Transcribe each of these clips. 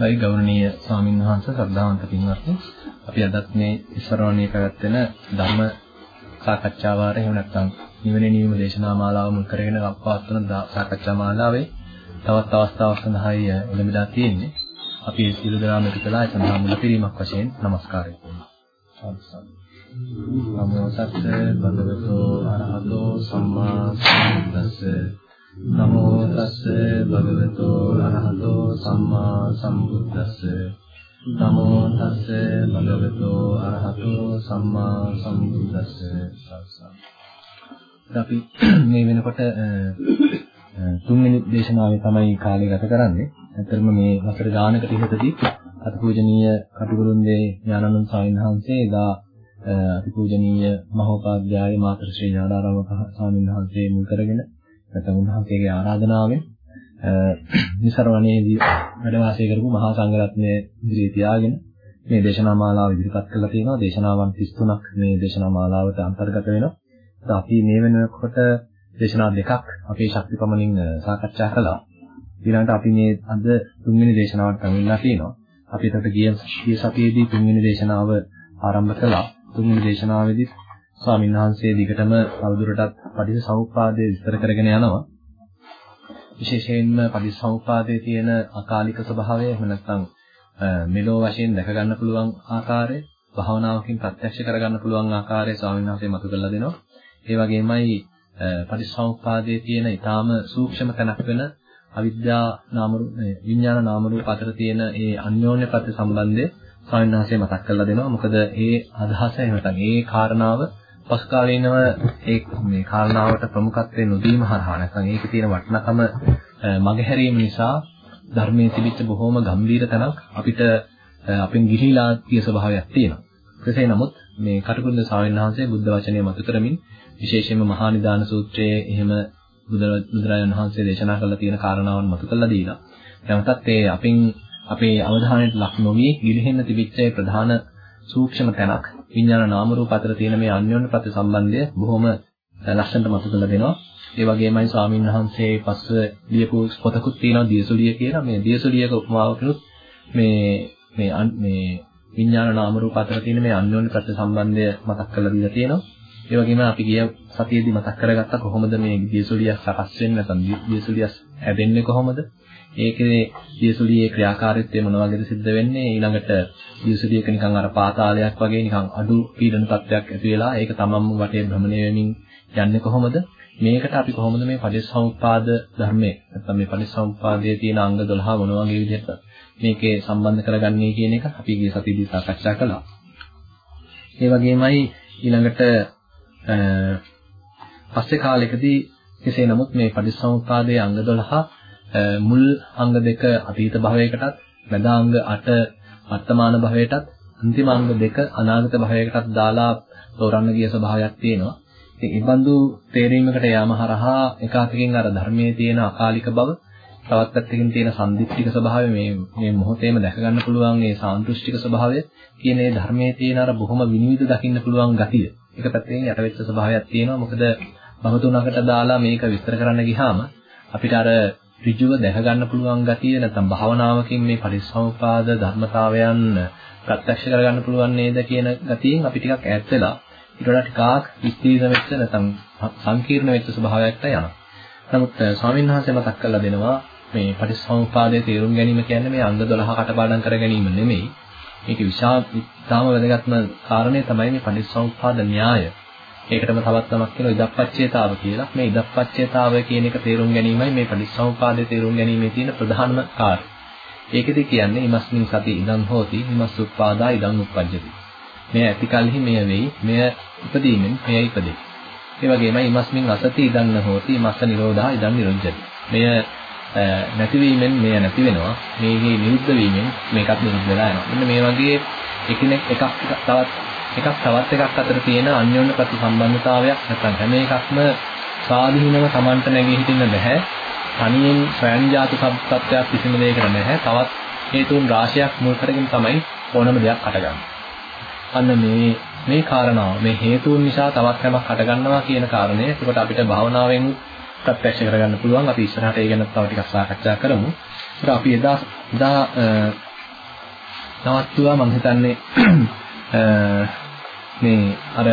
අවසරයි ගෞරවනීය ස්වාමීන් වහන්සේ ශ්‍රද්ධාවන්ත පින්වත්නි. අපි අදත් මේ ඉස්සරවණේ පැවැත්වෙන ධර්ම සාකච්ඡා වාරය එහෙම නැත්නම් නිවන නිවීම දේශනා මාලාව මුල් කරගෙන පවත්වන සාකච්ඡා මාලාවේ තවත් අවස්ථාවක් සඳහායි එළඹිලා තියෙන්නේ. අපි ඒ සියලු දෙනාම එකතු කළා. ඒ සඳහා මුලපිරීමක් වශයෙන් নমස්කාරය. නමෝ තස්ස භගවතු අරහතෝ සම්මා සම්බුද්දස්ස නමෝ තස්ස භගවතෝ අරහතෝ සම්මා සම්බුද්දස්ස නමෝ තස්ස භගවතෝ අරහතෝ සම්මා සම්බුද්දස්ස අපි මේ වෙනකොට තුන්වෙනි දේශනාවේ තමයි කාලය ගත කරන්නේ. ඇත්තරම මේ වසර ගානකට ඉහතදී අතිපූජනීය කටුකුරුන්දේ ඥානানন্দ ස්වාමීන් වහන්සේ එදා අතිපූජනීය මහෝපාද්‍යය මාතෘ ශ්‍රී ඥානාරාම ස්වාමීන් වහන්සේ මුල් කරගෙන නැත්නම් උන්වහන්සේගේ ආරාධනාවෙන් නිසරවණේදී වැඩ වාසය කරපු මහා සංඝරත්නය ඉදිරියේ තියාගෙන මේ දේශනා මාලාව ඉදිරිපත් කරලා තියෙනවා. දේශනාවන් 33ක් මේ දේශනා මාලාවට අන්තර්ගත වෙනවා. අපි මේ වෙනකොට දේශනා දෙකක් අපේ ශක්ති පමණින් සාකච්ඡා කළා. ඊළඟට අපි මේ අද තුන්වෙනි දේශනාවට පැමිණලා තියෙනවා. අපි එතකොට ගිය ගිය සතියේදී තුන්වෙනි දේශනාව ආරම්භ කළා. තුන්වෙනි දේශනාවේදී ස්වාමීන් වහන්සේ දිගටම තවදුරටත් පටිච්චසමුප්පාදය විස්තර කරගෙන යනවා. විශේෂයෙන්ම පටිච්චසමුප්පාදයේ තියෙන අකාලික ස්වභාවය එහෙම නැත්නම් මෙලෝ වශයෙන් දැක ගන්න පුළුවන් ආකාරය, භාවනාවකින් ප්‍රත්‍යක්ෂ කරගන්න පුළුවන් ආකාරය ස්වාමීන් වහන්සේ මතු කරලා දෙනවා. ඒ වගේමයි පටිච්චසමුප්පාදයේ තියෙන ඊටාම සූක්ෂම තැනක් වෙන අවිද්‍යා නාම විඥාන නාම රූප අතර තියෙන ඒ අන්‍යෝන්‍ය ප්‍රති සම්බන්ධය ස්වාමීන් වහන්සේ මතක් කරලා දෙනවා. මොකද ඒ අදහස එහෙම නැත්නම් ඒ කාරණාව පසු කාලීනව ඒ මේ කාරණාවට ප්‍රමුඛත්වය නොදීම හරහා නැත්නම් ඒකේ තියෙන වටිනකම මගහැරීම නිසා ධර්මයේ තිබිච්ච බොහොම ගම්භීර තැනක් අපිට අපෙන් ගිහිලා තිය ස්වභාවයක් තියෙනවා. කෙසේ නමුත් මේ කටුකුරුඳ ස්වාමීන් වහන්සේ බුද්ධ වචනය මතු කරමින් විශේෂයෙන්ම මහා නිදාන සූත්‍රයේ එහෙම බුදුරජාණන් වහන්සේ දේශනා කළා තියෙන කාරණාවන් මතු කළා දීලා. නැවතත් ඒ අපින් අපේ අවධානයට ලක් නොවි ගිලිහෙන්න තිබිච්ච ප්‍රධාන සූක්ෂම තැනක් විඥාන නාම රූප අතර තියෙන මේ අන්‍යෝන්‍ය ප්‍රති සම්බන්ධය බොහොම ලස්සනට මතු කරලා දෙනවා. ඒ වගේමයි ස්වාමීන් වහන්සේ පස්ව ලියපු පොතකුත් තියෙනවා දියසුලිය කියලා. මේ දියසුලියක උපමාවකිනුත් මේ මේ මේ විඥාන නාම රූප අතර තියෙන මේ අන්‍යෝන්‍ය ප්‍රති සම්බන්ධය මතක් කරලා දීලා තියෙනවා. ඒ වගේම අපි ගිය සතියේදී මතක් කරගත්තා කොහොමද මේ දියසුලිය සකස් වෙන්නේ නැත්නම් දියසුලිය හැදෙන්නේ කොහොමද? ඒකේ දියසුලියේ ක්‍රියාකාරීත්වය මොන වගේද සිද්ධ වෙන්නේ ඊළඟට දියසුලියක නිකන් අර පාතාලයක් වගේ නිකන් අඩු පීඩන තත්ත්වයක් ඇති වෙලා ඒක තමන්ම වටේ භ්‍රමණය වෙමින් යන්නේ කොහොමද මේකට අපි කොහොමද මේ පටිච්චසමුප්පාද ධර්මයේ නැත්නම් මේ පටිච්චසමුප්පාදයේ තියෙන අංග 12 මොන වගේ විදිහට මේකේ සම්බන්ධ කරගන්නේ කියන එක අපි ගිය සතියේදී සාකච්ඡා කළා. ඒ වගේමයි ඊළඟට පස්සේ කාලෙකදී කෙසේ නමුත් මේ පටිච්චසමුප්පාදයේ අංග 12 මුල් අංග දෙක අතීත භවයකටත් මැදාංග 8 වර්තමාන භවයටත් අන්තිම අංග දෙක අනාගත භවයකටත් දාලා තෝරන්න ගිය ස්වභාවයක් තියෙනවා. ඉතින් මේ බඳු තේරීමකට යාම හරහා එකාතකින් අර ධර්මයේ තියෙන අකාලික බව තවත් පැත්තකින් තියෙන සම්දිත්තික ස්වභාවය මේ මේ මොහොතේම දැක ගන්න පුළුවන් ඒ සාන්දෘෂ්ටික ස්වභාවය කියන ඒ ධර්මයේ තියෙන අර බොහොම විනිවිද දකින්න පුළුවන් ගතිය. එක පැත්තකින් යටවෙච්ච ස්වභාවයක් තියෙනවා. මොකද භව තුනකට දාලා මේක විස්තර කරන්න ගියාම අපිට අර ඍජුව දැක ගන්න පුළුවන් ගතිය නැත්නම් භාවනාවකින් මේ පරිසම්පාද ධර්මතාවයන් ප්‍රත්‍යක්ෂ කරගන්න පුළුවන් නේද කියන ගතියෙන් අපි ටිකක් ඈත් වෙලා ඊට වඩා ටිකක් විස්තීර්ණ වෙච්ච නැත්නම් සංකීර්ණ වෙච්ච ස්වභාවයකට යනවා. නමුත් ස්වාමීන් වහන්සේ මතක් කරලා දෙනවා මේ පටිච්චසමුපාදයේ තේරුම් ගැනීම කියන්නේ මේ අංග 12 කටපාඩම් කර ගැනීම නෙමෙයි. මේක විශාල ඉතාම වැදගත්ම කාරණේ තමයි මේ පටිච්චසමුපාද න්‍යාය. ඒකටම තවත් නමක් කියනවා ඉදප්පච්චේතාව කියලා. මේ ඉදප්පච්චේතාවය කියන එක තේරුම් ගැනීමයි මේ පටිච්චසමුපාදයේ තේරුම් ගැනීමේ තියෙන ප්‍රධානම කාර්යය. ඒකෙදි කියන්නේ ඉමස්මින් සති ඉදං හෝති ඉමස් උප්පාදා ඉදං උප්පජ්ජති. මෙය ඇති කලෙහි මෙය වෙයි. මෙය ඉපදීමෙන් මෙය ඉපදේ. ඒ වගේම ඉමස්මින් අසති ඉදං නොහෝති ඉමස්ස නිරෝධා ඉදං නිරුද්ධති. මෙය නැතිවීමෙන් මෙය නැති වෙනවා. මේකේ නිරුද්ධ වීමෙන් මේකත් නිරුද්ධ වෙලා යනවා. මෙන්න මේ වගේ එකිනෙක එකක් තවත් එකක් තවත් එකක් අතර තියෙන අන්‍යෝන්‍ය ප්‍රතිසම්බන්ධතාවයක් නැත්නම් හැම එකක්ම ස්වාධීනව Tamanට නැගී හිටින්න බෑ. තනියෙන් ස්වයංජාත සත්‍යයක් කිසිම දෙයකට නැහැ. තවත් හේතුන් රාශියක් මුල් කරගෙන තමයි ඕනම දෙයක් හටගන්නේ. අන්න මේ මේ කාරණාව මේ හේතුන් නිසා තවත් හැමක් හටගන්නවා කියන කාරණය එතකොට අපිට භාවනාවෙන් ප්‍රත්‍යක්ෂ කරගන්න පුළුවන්. අපි ඉස්සරහට ඒ ගැන තව ටිකක් සාකච්ඡා කරමු. ඒක අපි එදා එදා නවත්තුවා මම හිතන්නේ මේ අර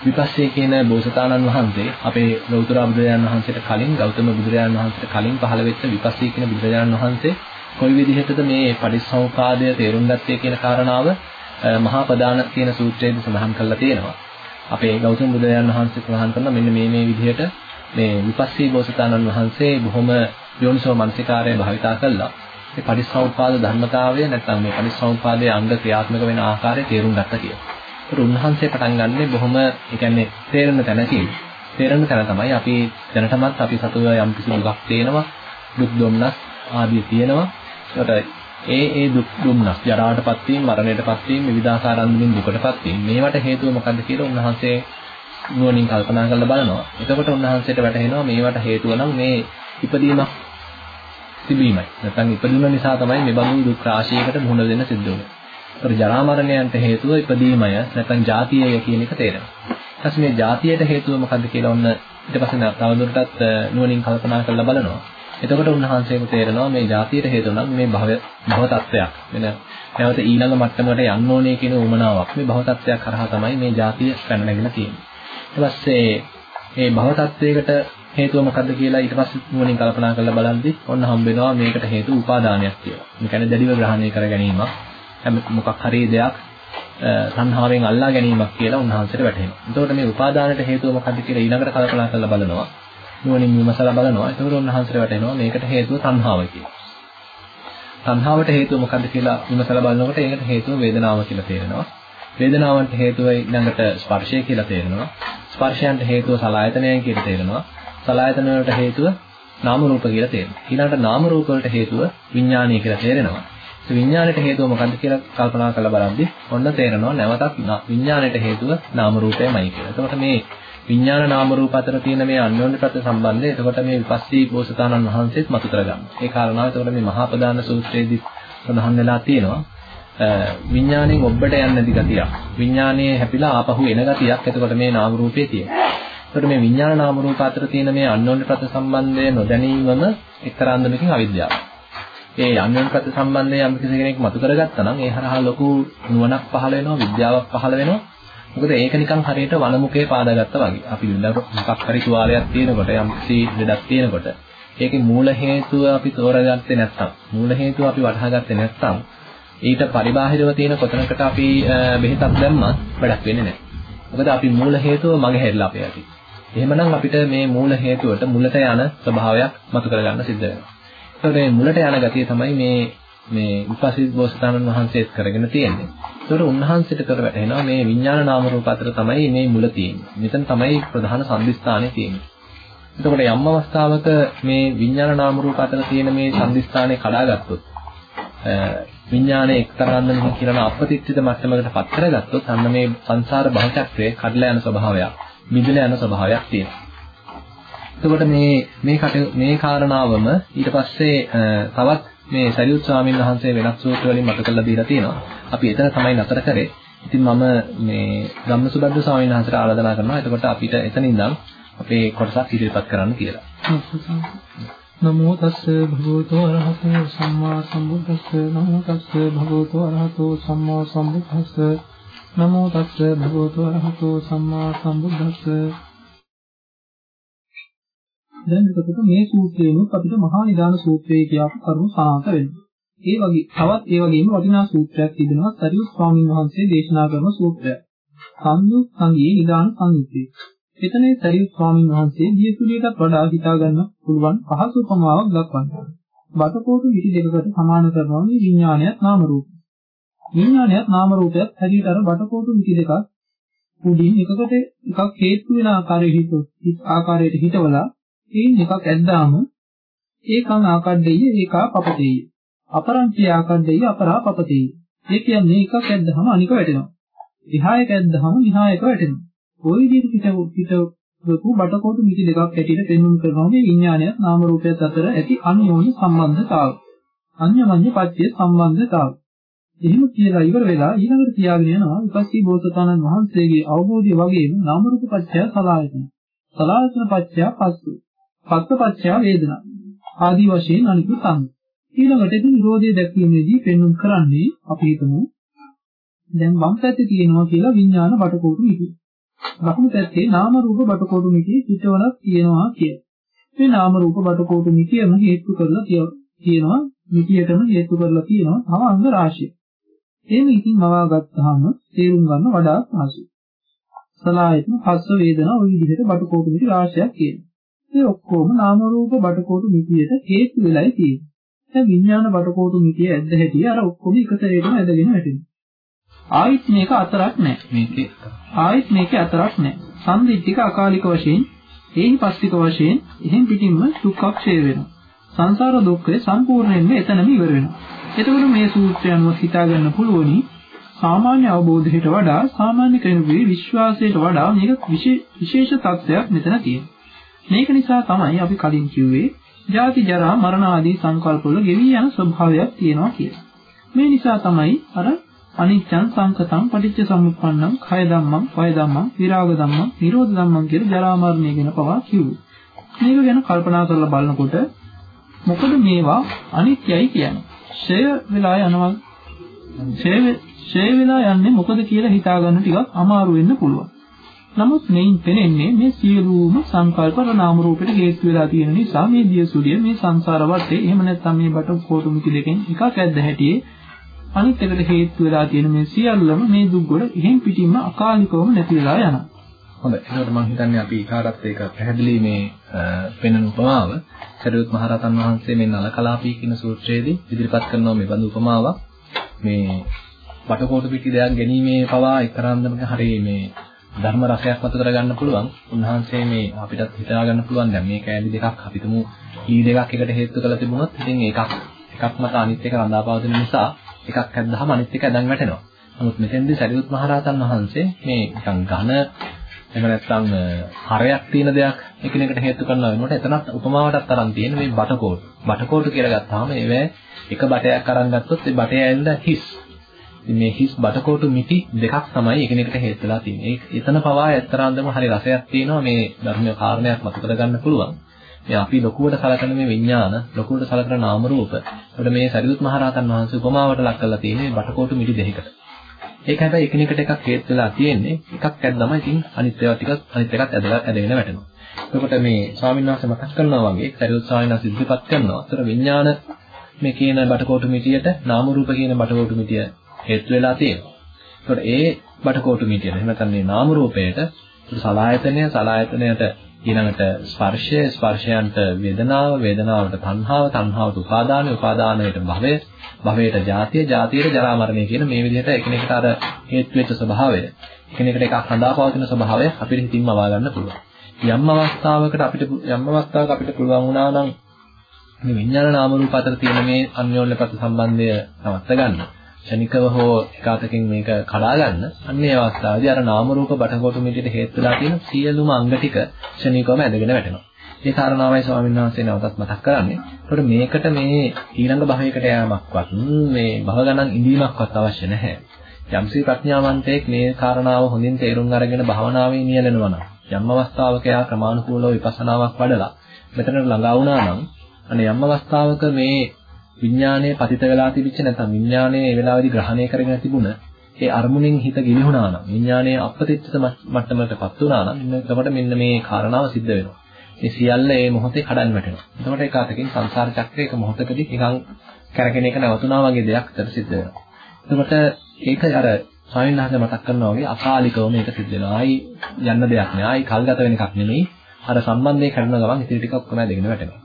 විපස්සේ කියන බෝසතාණන් වහන්සේ අපේ ගෞතම බුදුරජාණන් වහන්සේට කලින් ගෞතම බුදුරජාණන් වහන්සේට කලින් පහළ වෙච්ච විපස්සේ කියන බුදුරජාණන් වහන්සේ කොයි විදිහටද මේ පටිච්චසමුපාදය තේරුම් ගත්තේ කියන කාරණාව මහා ප්‍රදාන කියන සූත්‍රයේදී සඳහන් කරලා තියෙනවා. අපේ ගෞතම බුදුරජාණන් වහන්සේ සඳහන් කරන මෙන්න මේ මේ විදිහට මේ විපස්සී බෝසතාණන් වහන්සේ බොහොම යෝනිසෝ මනසිකාරය භාවිතා කළා. මේ පටිච්චසමුපාද ධර්මතාවය නැත්නම් මේ පටිච්චසමුපාදයේ අංග ක්‍රියාත්මක වෙන ආකාරය තේරුම් ගත්තා කියලා. ඒත් උන්වහන්සේ පටන් ගන්නෙ බොහොම ඒ කියන්නේ තේරෙන තැනකින්. තේරෙන තැන තමයි අපි දැනටමත් අපි සතුව යම් කිසි දුකක් තේනවා, දුක් දුම්නස් ආදී තියෙනවා. ඒකට ඒ ඒ දුක් දුම්නස් ජරාවටපත් වීම මරණයටපත් වීම විවිධාකාර අන්දමින් දුකටපත් වීම මේවට හේතුව මොකද්ද කියලා උන්වහන්සේ නුවණින් කල්පනා කරලා බලනවා. එතකොට උන්වහන්සේට වැටහෙනවා මේවට හේතුව නම් මේ ඉපදීමක් තිබීමයි. නැත්නම් ඉපදීම නිසා තමයි මේ බඳු දුක් රාශියකට මුහුණ දෙන්න සිද්ධ වෙන්නේ. ඒතර ජරා මරණයන්ට හේතුව ඉපදීමය නැත්නම් ජාතියය කියන එක තේරෙනවා. ඊට පස්සේ මේ ජාතියට හේතුව මොකද්ද කියලා ඔන්න ඊට පස්සේ තවදුරටත් නුවණින් කල්පනා කරලා බලනවා. එතකොට උන්වහන්සේට තේරෙනවා මේ ජාතියට හේතු නම් මේ භව භව තත්වයක්. වෙන නැවත ඊළඟ මට්ටමකට යන්න ඕනේ කියන උමනාවක්. මේ භව තත්වයක් කරහා තමයි මේ ජාතිය පැන නැගිලා තියෙන්නේ. ඊට පස්සේ මේ භව තත්වයකට හේතුව මොකද්ද කියලා ඊට පස්සේ නුවණින් කල්පනා කරලා බලද්දි ඔන්න හම්බ වෙනවා මේකට හේතු උපාදානයක් කියලා. මේ කියන්නේ දැඩිව ග්‍රහණය කර ගැනීමක්. හැම මොකක් හරි දෙයක් සංහාවෙන් අල්ලා ගැනීමක් කියලා උන්වහන්සේට වැටහෙනවා. එතකොට මේ උපාදානයට හේතුව මොකද්ද කියලා ඊළඟට කල්පනා කරලා බලනවා. නුවණින් විමසලා බලනවා. ඒකවල උන්වහන්සේට වැටෙනවා මේකට හේතුව තණ්හාව කියලා. තණ්හාවට හේතුව මොකද්ද කියලා විමසලා බලනකොට ඒකට හේතුව වේදනාව කියලා තේරෙනවා. වේදනාවන්ට හේතුව ඊළඟට ස්පර්ශය කියලා තේරෙනවා. ස්පර්ශයන්ට හේතුව සලආයතනයන් කියලා තේරෙනවා. සලආයතන වලට හේතුව නාම රූප කියලා තේරෙනවා. ඊළඟට නාම රූප වලට හේතුව විඥානීය කියලා තේරෙනවා. ඒ විඥාණයට හේතුව මොකද්ද කියලා කල්පනා කරලා බලද්දි ඔන්න තේරෙනවා නැවතත් විඥාණයට හේතුව නාම රූපයමයි කියලා. එතකොට මේ විඥාන නාම රූප අතර තියෙන මේ අන්‍යෝන්‍ය ප්‍රත්‍ය සම්බන්ධය එතකොට මේ විපස්සී බෝසතාණන් වහන්සේත් මතු කරගන්න. ඒ කාරණාව එතකොට මේ මහා ප්‍රදාන සූත්‍රයේදී සඳහන් වෙලා තියෙනවා. විඥාණයෙන් ඔබට යන්නේ නැති ගතියක්. විඥානයේ හැපිලා ආපහු එන ගතියක් එතකොට මේ නාම රූපේ තියෙනවා. එතකොට මේ විඥාන නාම රූප අතර තියෙන මේ අන්‍යෝන්‍ය ප්‍රත්‍ය සම්බන්ධය නොදැනීමම එක්තරා අන්දමකින් අවිද්‍යාව. ඒ අන්‍යෝන්‍ය ප්‍රත්‍ය සම්බන්ධය යම් කෙනෙක් මතු කරගත්තා නම් ඒ හරහා ලොකු නුවණක් පහළ වෙනවා, විද්‍යාවක් පහළ වෙනවා. මොකද ඒක නිකන් හරියට වනමුකේ පාදාගත්තා වගේ. අපි මොකක් හරි තුවාලයක් තියෙනකොට යම් කිසි ලෙඩක් තියෙනකොට ඒකේ මූල හේතුව අපි තෝරගත්තේ නැත්නම් මූල හේතුව අපි වටහාගත්තේ නැත්නම් ඊට පරිබාහිරව තියෙන කොතනකට අපි බෙහෙතක් දැම්මත් වැඩක් වෙන්නේ නැහැ. මොකද අපි මූල හේතුව මගහැරලා අපේ ඇති. එහෙමනම් අපිට මේ මූල හේතුවට මුලට යන ස්වභාවයක් මතු කරගන්න සිද්ධ වෙනවා. ඒකට මේ මුලට යන ගතිය තමයි මේ මේ විපස්සී බෝසතාණන් වහන්සේත් කරගෙන තියෙන්නේ. ඒකට උන්වහන්සේට කර වැටෙනවා මේ විඥාන නාම රූප අතර තමයි මේ මුල තියෙන්නේ. මෙතන තමයි ප්‍රධාන සම්දිස්ථානේ තියෙන්නේ. එතකොට යම් අවස්ථාවක මේ විඥාන නාම රූප අතර තියෙන මේ සම්දිස්ථානේ කඩාගත්තොත් විඥානයේ එක්තරාන්දමකින් කියන අපතිත්‍ිත මට්ටමකට පත් කරගත්තොත් අන්න මේ සංසාර භවචක්‍රයේ කඩලා යන ස්වභාවයක්, මිදලා යන ස්වභාවයක් තියෙනවා. එතකොට මේ මේ මේ කාරණාවම ඊට පස්සේ තවත් මේ සරියුත් ස්වාමීන් වහන්සේ වෙනත් සූත්‍ර වලින් මතක කරලා දීලා තියෙනවා. අපි එතන තමයි නතර කරේ. ඉතින් මම මේ ධම්මසුබද්ද ස්වාමීන් වහන්සේට ආරාධනා කරනවා. එතකොට අපිට එතන ඉඳන් අපේ කොටසක් ඉදිරිපත් කරන්න කියලා. නමෝ තස්ස භගවතෝ අරහතෝ සම්මා සම්බුද්දස්ස නමෝ තස්ස භගවතෝ අරහතෝ සම්මා සම්බුද්දස්ස නමෝ තස්ස භගවතෝ අරහතෝ සම්මා සම්බුද්දස්ස දැන් එතකොට මේ සූත්‍රයනොත් අපිට මහා නිදාන සූත්‍රය කියපු කරුණු සාහස වෙනවා. ඒ වගේ තවත් ඒ වගේම වටිනා සූත්‍රයක් තිබෙනවා සරියුත් ස්වාමීන් වහන්සේ දේශනා කරන සූත්‍රයක්. සංයුත් සංගී නිදාන සංයුත්තේ. එතනේ සරියුත් ස්වාමීන් වහන්සේ දියසුලියටත් වඩා හිතා ගන්න පුළුවන් පහසු උපමාවක් දක්වනවා. බතකෝටු විටි දෙකකට සමාන කරනවා මේ විඥානයත් නාම රූප. විඥානයත් නාම රූපයත් හැටියට අර බතකෝටු විටි දෙකක් උඩින් එකකට එකක් හේතු වෙන ආකාරයට හිත ආකාරයට හිතවලා එයින් එකක් ඇද්දාම ඒකං ආකඩෙය ඒකා පපතේය. අපරංචි ආකඩෙය අපරා පපතේය. ඒ කියන්නේ එකක් ඇද්දාම අනික වැටෙනවා. එහායක ඇද්දාම විහායක වැටෙනවා. ওই විදිහට පිට පිටවපු බටකොටු මිටි දෙකක් ඇටියට පෙන්වන්න කරනවා මේ විඥානයත් නාම රූපයත් අතර ඇති අන්‍යෝන්‍ය සම්බන්ධතාවය. අන්‍යමඤ්ඤ පත්‍ය සම්බන්ධතාවය. එහෙම කියලා ඉවර වෙලා ඊළඟට තියාගෙන යනවා විපස්සී බෝසතාණන් වහන්සේගේ අවබෝධය වගේම නාම රූප පත්‍ය සලආයතන. සලආයතන පත්‍ය පස්සු. පස්සපච්චය වේදනා ආදී වශයෙන් අනිකුත් අංග. ඊළඟට ඉතින් නිරෝධය දැක්වීමේදී පෙන්වුම් කරන්නේ අපි හිතමු දැන් වම් පැත්තේ තියෙනවා කියලා විඥාන බටකොටු මිටිය. දකුණු පැත්තේ නාම රූප බටකොටු මිටිය පිටවලක් තියෙනවා කිය. මේ නාම රූප බටකොටු මිටියම හේතු කරලා තියෙනවා මිටියටම හේතු කරලා තියෙනවා තව අංග රාශිය. එහෙම ඉතින් මවා ගත්තාම තේරුම් ගන්න වඩා පහසුයි. සලායතන පස්ස වේදනා ওই විදිහට බටකොටු මිටි රාශියක් කියනවා. ඒ ඔක්කොම නාම රූප බටකොටු මිටියට හේතු වෙලයි තියෙන්නේ. දැන් විඥාන බටකොටු මිටිය ඇද්ද හැටි අර ඔක්කොම එකතරේටම ඇදගෙන වැටෙනවා. ආයිත් මේක අතරක් නැහැ. මේකේ ආයිත් මේකේ අතරක් නැහැ. සම්දිත්තික අකාලික වශයෙන් ඒහි පස්තික වශයෙන් එහෙන් පිටින්ම දුක්ඛක්ෂය වෙනවා. සංසාර දුක්ඛය සම්පූර්ණයෙන්ම එතනම ඉවර වෙනවා. එතකොට මේ සූත්‍රය අනුව හිතා ගන්න පුළුවනි සාමාන්‍ය අවබෝධයට වඩා සාමාන්‍ය කෙනෙකුගේ විශ්වාසයට වඩා මේක විශේෂ තත්ත්වයක් මෙතන තියෙනවා. මේක නිසා තමයි අපි කලින් කිව්වේ ජාති ජරා මරණ ආදී සංකල්පවල ගෙවි යන ස්වභාවයක් තියෙනවා කියලා. මේ නිසා තමයි අර අනිච්චං සංකතං පටිච්ච සමුප්පන්නං khය ධම්මං වය ධම්මං විරාග ධම්මං නිරෝධ ධම්මං කියලා ජරා මරණය ගැන පවා කිව්වේ. මේක ගැන කල්පනා කරලා බලනකොට මොකද මේවා අනිත්‍යයි කියන්නේ. ඡය වෙලා යනවා ඡය ඡය වෙලා යන්නේ මොකද කියලා හිතා ගන්න ටිකක් අමාරු වෙන්න පුළුවන්. නමුත් මේන් පෙනෙන්නේ මේ සියලුම සංකල්ප නාම රූපෙට හේතු වෙලා තියෙන නිසා මේ දියසුලිය මේ සංසාර වටේ එහෙම නැත්නම් මේ බට කෝටු මිති දෙකෙන් එකක් ඇද්ද හැටියේ අනිත් එකට හේතු වෙලා තියෙන මේ සියල්ලම මේ දුක් වල ඉහෙන් පිටින්ම අකාලිකවම නැති වෙලා යනවා. හොඳයි. ඒකට මම හිතන්නේ අපි කාටත් ඒක පැහැදිලි මේ වෙනන උපමාව සරියුත් මහරහතන් වහන්සේ මේ නලකලාපී කියන සූත්‍රයේදී ඉදිරිපත් කරනවා මේ බඳු උපමාවක්. මේ බටකොටු පිටි දෙයක් ගැනීමේ පවා එක්තරාන්දමක හරිය මේ ධර්ම රසයක් මත කරගන්න පුළුවන්. උන්වහන්සේ මේ අපිටත් හිතා ගන්න පුළුවන් දැන් මේ කෑලි දෙකක් අපි තුමු ඊ දෙකක් එකට හේතු කරලා තිබුණොත් ඉතින් ඒකක් එකක් මත අනිත් එක රඳාපවතින නිසා එකක් ඇද්දාම අනිත් එක ඇදන් වැටෙනවා. නමුත් මෙතෙන්දී සරියුත් මහරහතන් වහන්සේ මේ නිකන් ඝන එහෙම නැත්නම් හරයක් තියෙන දෙයක් එකිනෙකට හේතු කරනවා වෙනකොට එතනත් උපමාවටත් තරම් තියෙන මේ බටකොටු. බටකොටු කියලා ගත්තාම ඒවැ එක බටයක් අරන් ගත්තොත් ඒ බටය ඇවිල්ලා හිස්. ඉතින් මේ හිස් බටකොටු මිටි දෙකක් තමයි එකිනෙකට හේතු වෙලා තියෙන්නේ. ඒ එතන පවා ඇත්තරාන්දම හරි රසයක් තියෙනවා මේ ධර්මීය කාරණයක් මතක කරගන්න පුළුවන්. මේ අපි ලොකුවට සලකන මේ විඥාන, ලොකුවට සලකන නාම රූප. ඒකට මේ සරියුත් මහරහතන් වහන්සේ උපමාවට ලක් කරලා තියෙන්නේ බටකොටු මිටි දෙකකට. ඒක හැබැයි එකිනෙකට එකක් හේත් වෙලා තියෙන්නේ. එකක් ඇද්දම ඉතින් අනිත් ඒවා ටිකක් අනිත් එකත් ඇදලා ඇදගෙන වැටෙනවා. එතකොට මේ ස්වාමීන් වහන්සේ මතක් කරනවා වගේ සරියුත් ස්වාමීන් වහන්සේ ඉදිරිපත් කරනවා. අතර විඥාන මේ කියන බටකොටු මිටියට නාම රූප කියන බටකොටු මිටිය හේතු වෙලා තියෙනවා. එතකොට ඒ බටකොටු මිටියට එහෙම නැත්නම් මේ නාම රූපයට සලායතනය සලායතනයට ඊළඟට ස්පර්ශය ස්පර්ශයන්ට වේදනාව වේදනාවට තණ්හාව තණ්හාවට උපාදානය උපාදානයට භවය භවයට ජාතිය ජාතියට ජරා මරණය කියන මේ විදිහට එකිනෙකට අර හේතු වෙච්ච ස්වභාවය එකිනෙකට එකක් හදාපවතින ස්වභාවය අපිට හිතින්ම අවා ගන්න පුළුවන්. යම් අවස්ථාවකට අපිට යම් අවස්ථාවක අපිට පුළුවන් වුණා නම් මේ විඤ්ඤාණ නාම රූප අතර තියෙන මේ අන්‍යෝන්‍ය ප්‍රතිසම්බන්ධය නවත්ත ගන්න. ශනිකව හෝ එකාතකින් මේක කඩා ගන්න. අන්න ඒ අවස්ථාවේදී අර නාම රූප බටකොටු මිටිට හේතු වෙලා තියෙන සියලුම අංග ටික ශනිකවම ඇදගෙන වැටෙනවා. ඒ කාරණාවයි ස්වාමීන් වහන්සේ නැවතත් මතක් කරන්නේ. ඒකට මේකට මේ ඊළඟ භවයකට යෑමක්වත් මේ භව ගණන් ඉඳීමක්වත් අවශ්‍ය නැහැ. යම්සි ප්‍රඥාවන්තයෙක් මේ කාරණාව හොඳින් තේරුම් අරගෙන භවනාවේ නියැලෙනවා නම් යම් අවස්ථාවක යා ක්‍රමානුකූලව විපස්සනාවක් වඩලා මෙතනට ළඟා වුණා නම් අනේ යම් අවස්ථාවක මේ විඥානයේ පතිත වෙලා තිබිච්ච නැත්නම් විඥානයේ ඒ වෙලාවේදී ග්‍රහණය කරගෙන තිබුණ ඒ අරමුණෙන් හිත ගිලිහුණා නම් විඥානයේ අපතිච්ච මට්ටමකටපත් වුණා නම් එතකොට මෙන්න මේ කාරණාව සිද්ධ වෙනවා. මේ සියල්ල මේ මොහොතේ කඩන් වැටෙනවා. එතකොට ඒක අතකින් සංසාර චක්‍රය එක මොහොතකදී නිකන් කරගෙන එක නැවතුණා වගේ දෙයක් උතර සිද්ධ වෙනවා. එතකොට ඒක අර ස්වාමීන් වහන්සේ මතක් කරනවා වගේ අකාලිකව මේක සිද්ධ වෙනවා. ආයි යන්න දෙයක් නෑ. ආයි කල්ගත වෙන එකක් නෙමෙයි. අර සම්බන්ධය කඩන ගමන් ඉතින් ටිකක් ඔක්කොම දෙගෙන වැටෙනවා.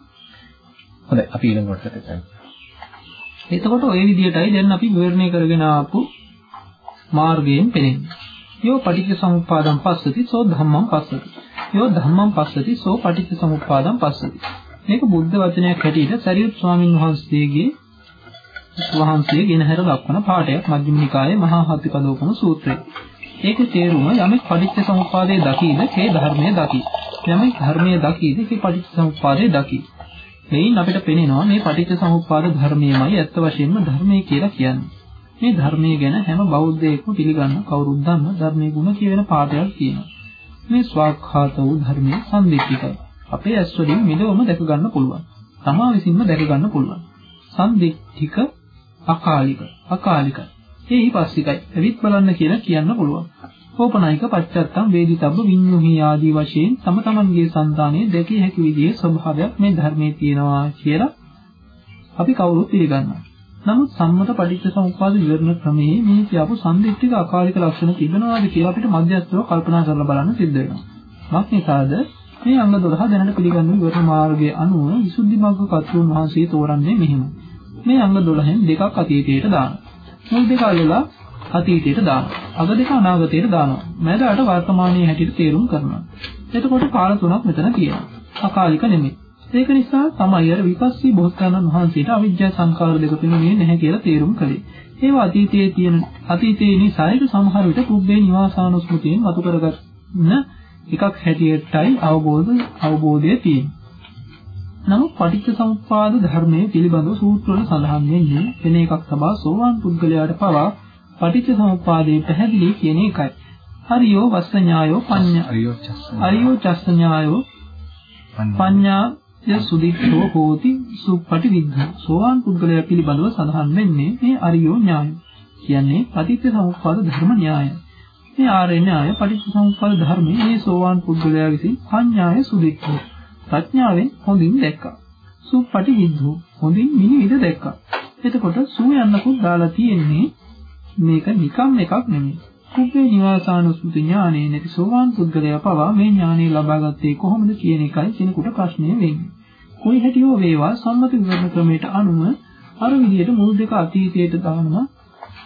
හොඳයි අපි ඊළඟ කොටසට යමු. එතකොට ওই විදිහටයි දැන් අපි විවරණය කරගෙන ආපු මාර්ගයෙන් පෙනෙන්නේ. යෝ පටිච්ච සමුප්පාදං පස්සති සෝ ධම්මං පස්සති. යෝ ධම්මං පස්සති සෝ පටිච්ච සමුප්පාදං පස්සති. මේක බුද්ධ වචනයක් හැටියට සරියුත් ස්වාමීන් වහන්සේගේ වහන්සේ ගෙනහැර දක්වන පාඩයක් මජ්ක්‍ධිම නිකායේ මහා හත්තිපදෝපම සූත්‍රය. ඒකේ තේරුම යමෙක් පටිච්ච සමුප්පාදයේ දකීද ඒ ධර්මයේ දකි. යමෙක් ධර්මයේ දකීද ඒ පටිච්ච සමුප්පාදයේ දකි. එයින් අපිට පෙනෙනවා මේ පටිච්ච සමුප්පාද ධර්මයමයි ඇත්ත වශයෙන්ම ධර්මය කියලා කියන්නේ. මේ ධර්මයේ ගැන හැම බෞද්ධයෙක්ම පිළිගන්න කවුරුත් දන්න ධර්මයේ ගුණ කියන පාඩයක් තියෙනවා. මේ ස්වාක්ඛාත වූ ධර්මයේ සම්දික්කයි. අපේ ඇස් වලින් මෙලොවම දැක ගන්න පුළුවන්. තමා විසින්ම දැක ගන්න පුළුවන්. සම්දික්ඨික අකාලික අකාලික ඒ ඊපස්සිකයි ඇවිත් බලන්න කියලා කියන්න පුළුවන් ඕපනායික පච්චත්තම් වේදිතබ්බ විඤ්ඤුහි ආදී වශයෙන් තම තමන්ගේ సంతානයේ දැකිය හැකි විදිහේ ස්වභාවයක් මේ ධර්මයේ තියෙනවා කියලා අපි කවුරුත් පිළිගන්නවා. නමුත් සම්මත පටිච්චසමුප්පාද විවරණ ක්‍රමයේ මේ කියපු සම්දිත්තික අකාලික ලක්ෂණ තිබෙනවාද කියලා අපිට මධ්‍යස්ථව කල්පනා කරලා බලන්න සිද්ධ වෙනවා. මක් නිසාද මේ අංග 12 දැනට පිළිගන්න විවරණ මාර්ගයේ අනුව විසුද්ධි මාර්ග කතුන් වහන්සේ තෝරන්නේ මෙහිම. මේ අංග 12න් දෙකක් අතීතයට දානවා. මුල් දෙක අල්ලලා අතීතයට දානවා. අග දෙක අනාගතයට දානවා. මැදට වර්තමානයේ හැටියට තේරුම් කරනවා. එතකොට කාල තුනක් මෙතන තියෙනවා. අකාලික නෙමෙයි. ඒක නිසා තමයි අර විපස්සී බෝසතාණන් වහන්සේට අවිජ්ජා සංකාර දෙක පිළිගන්නේ නැහැ කියලා තේරුම් කළේ. ඒවා අතීතයේ තියෙන අතීතයේ නිසා ඒක සමහර විට කුබ්බේ නිවාසානුස්මෘතියෙන් වතු කරගන්න එකක් හැටියටයි අවබෝධ අවබෝධය තියෙන්නේ. නමුත් පටිච්චසමුප්පාද ධර්මයේ පිළිබඳව සූත්‍රවල සඳහන් වෙන්නේ වෙන එකක් තමයි සෝවාන් පුද්ගලයාට පවා පටිච්චසමුප්පාදයේ පැහැදිලි කියන එකයි. හරියෝ වස්ස ඥායෝ පඤ්ඤා හරියෝ චස්ස ඥායෝ පඤ්ඤා ය සුදිත්තෝ හෝති සුප්පටි විද්ධ සෝවාන් පුද්ගලයා පිළිබඳව සඳහන් වෙන්නේ මේ අරියෝ ඥාය. කියන්නේ පටිච්චසමුප්පාද ධර්ම න්‍යාය. මේ ආර්ය න්‍යාය පටිච්චසමුප්පාද ධර්මයේ මේ සෝවාන් පුද්ගලයා විසින් පඤ්ඤාය සුදිත්තෝ ප්‍රඥාවෙන් හොඳින් දැක්කා. සුප්පටි විද්ධෝ හොඳින් මිනිවිද දැක්කා. එතකොට සූ යන්නකුත් දාලා තියෙන්නේ මේක නිකම් එකක් නෙමෙයි. කුබ්බේ නිවාසානුස්මෘති ඥානයේ නැති සෝවාන් පුද්ගලයා පවා මේ ඥානය ලබාගත්තේ කොහොමද කියන එකයි කෙනෙකුට ප්‍රශ්නය වෙන්නේ. කොයි හැටියෝ වේවා සම්මත විවරණ ක්‍රමයට අනුව අර විදිහට මුල් දෙක අතීතයට දානවා.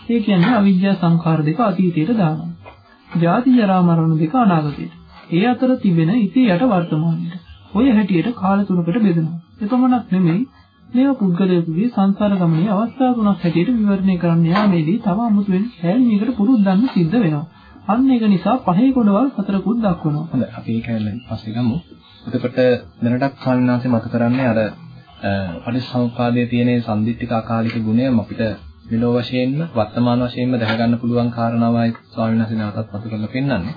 ඒ කියන්නේ අවිජ්ජා සංඛාර දෙක අතීතයට දානවා. ජාති ජරා මරණ දෙක අනාගතයට. ඒ අතර තිබෙන ඉති යට වර්තමානයට. ඔය හැටියට කාල තුනකට බෙදනවා. එපමණක් නෙමෙයි මේව පුද්ගලයෙකුගේ සංසාර ගමනේ අවස්ථා තුනක් හැටියට විවරණය කරන්න යාමේදී තව අමුතුවෙන් හැල්මියකට පුරුද්දන්න සිද්ධ වෙනවා. අන්න ඒක නිසා පහේ කොටවල් හතරකුත් දක්වනවා. හොඳයි අපි ඒක හැල්ලෙන් පස්සේ ගමු. එතකොට දැනටත් ස්වාමීන් මත කරන්නේ අර පරිසම්පාදයේ තියෙන සම්දිත්තික අකාලික ගුණය අපිට මෙලෝ වශයෙන්ම වර්තමාන වශයෙන්ම දැක ගන්න පුළුවන් කාරණාවයි ස්වාමීන් වහන්සේ නැවතත් මතු කරලා පෙන්නන්නේ.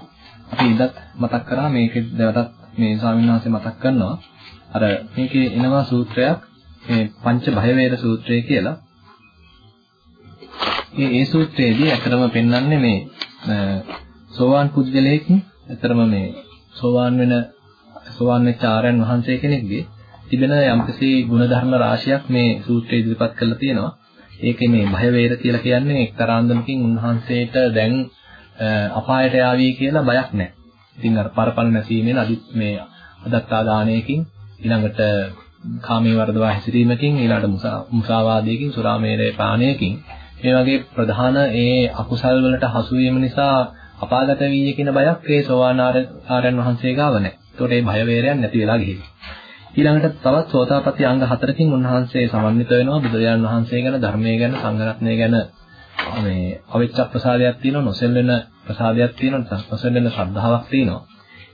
අපි ඉදත් මතක් කරා මේකේ දැවටත් මේ ස්වාමීන් වහන්සේ මතක් කරනවා. අර මේකේ එනවා සූත්‍රයක් මේ පංච භය වේද සූත්‍රය කියලා. මේ ඒ සූත්‍රයේදී අතරම පෙන්වන්නේ මේ සෝවාන් පුද්ගලයෙක් අතරම මේ සෝවාන් වෙන සෝවාන් වෙච්ච ආරයන් වහන්සේ කෙනෙක්ගේ තිබෙන යම්කිසි ಗುಣධර්ම රාශියක් මේ සූත්‍රයේ ඉදිරිපත් කරලා තියෙනවා. ඒකේ මේ භය වේද කියලා කියන්නේ එක්තරා අන්දමකින් උන්වහන්සේට දැන් අපායට යාවි කියලා බයක් නැහැ. ඉතින් අර පරපණ නැසීමෙන් අදි මේ අදත්තා දානයකින් ඊළඟට කාමයේ වර්ධවා හැසිරීමකින් ඊළඟට මුසාවාදයකින් සුරාමේරය පානයකින් මේ වගේ ප්‍රධාන ඒ අකුසල් වලට හසු වීම නිසා අපාගත වීය කියන බයක් ඒ සෝවාන් ආරයන් වහන්සේ ගාව නැහැ. ඒතකොට මේ භය වේරයන් නැති වෙලා ගිහින්. ඊළඟට තවත් සෝතාපට්ටි අංග හතරකින් උන්වහන්සේ සමන්විත වෙනවා බුදුරජාණන් වහන්සේ ගැන ධර්මයේ ගැන සංඝරත්නය ගැන මේ අවිච්ඡ ප්‍රසාදයක් තියෙනවා නොසෙල්වෙන ප්‍රසාදයක් තියෙනවා නොසෙල්වෙන ශ්‍රද්ධාවක් තියෙනවා.